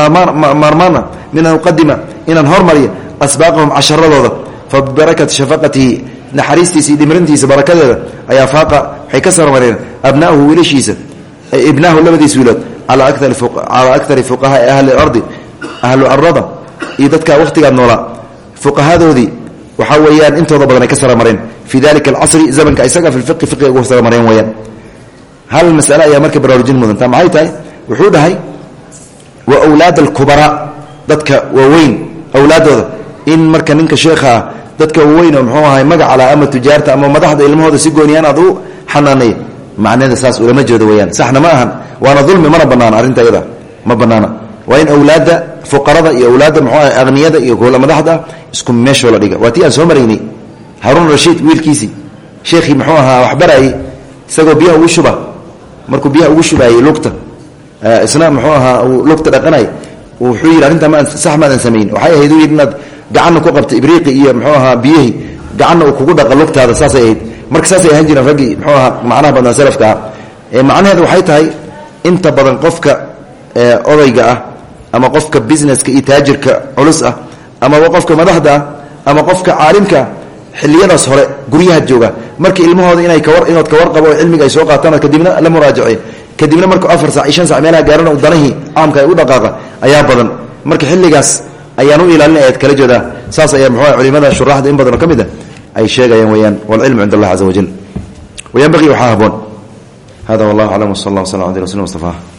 Speaker 1: maarmaana min an uqadima inaan hormariyo asbaaqahum casharadooda. Fa bibarakati shafaqatihi naxariistiisa iyo dhimrintiisa barakadeeda ayaa faaqa waxay ka sarmareen abna'uhu wiilashiisa ibnaahu labadiis wiilood calaa iyo dadka wakhtigaad noolaa fuqahadoodii waxaa weeyaan intooda badan ay ka saramareen fii dalika alcasri zamanka isaga fi lfiqi fiqiga ugu saramareen weyaan hal masale ayaa marka baraarujin mudanta maxay tahay? Wuxuu dhahay wa wlaad alkubaraa dadka waaweyn awlaadooda. In marka ninka sheekha ah dadka waaweyn oo muxuu ahay magacala ama tujaarta ama madaxda ilmahooda si gooniyaan aad u xanaanay macneeda saas ulama jeedo weyaan saxna ma ahan. Waana dulmi mana banaana arrinta ma banaana waa in awlaadda fuqarada iyo awlaadda muxuu ahay akhniyada iyo goola madaxda isku meeshoo la dhiga waa tii aan soo maraynay haruun rashiid wiilkiisii. Sheekhii muxuu ahaa waxbarayay isagoo biyaha ugu shuba. Markuu biyaha ugu shubaayey lugta isna muxuu ahaa lugta dhaqanay wuxuu yidhi arrintaa ma sax maadan samayn. Waxay ahayd u yidhi inaad gacanna ku qabta ibriiqi iyo muxuu ahaa biyihii gacanna uu kugu dhaqa lugtaada saasay ahayd. Marka saasay ahaan jireen ama qofka businesska iyo taajirka culus ah amaba qofka madaxda ah ama qofka caalimka ah xiliyadaas hore guryaha jooga. Marka ilmahooda ina inood ka warqabo cilmiga ay soo qaataan kadibna la muraajace kadibna markuu afar sac iyo shan sac meelaha gaarana u danahii caamka ay u dhaqaaqa ayaa badan. Marka xilligaas ayaan u ilaalinay aad kala jeedaa. Saas ayaa muxuu culimada shuraaxda in badan oo ka ay sheegayaan weyaan walcilmu cind allah caza wajal wayanbaqii waxaa haboon hada wallahu aclam wsal allah waslam ala rasul mustafa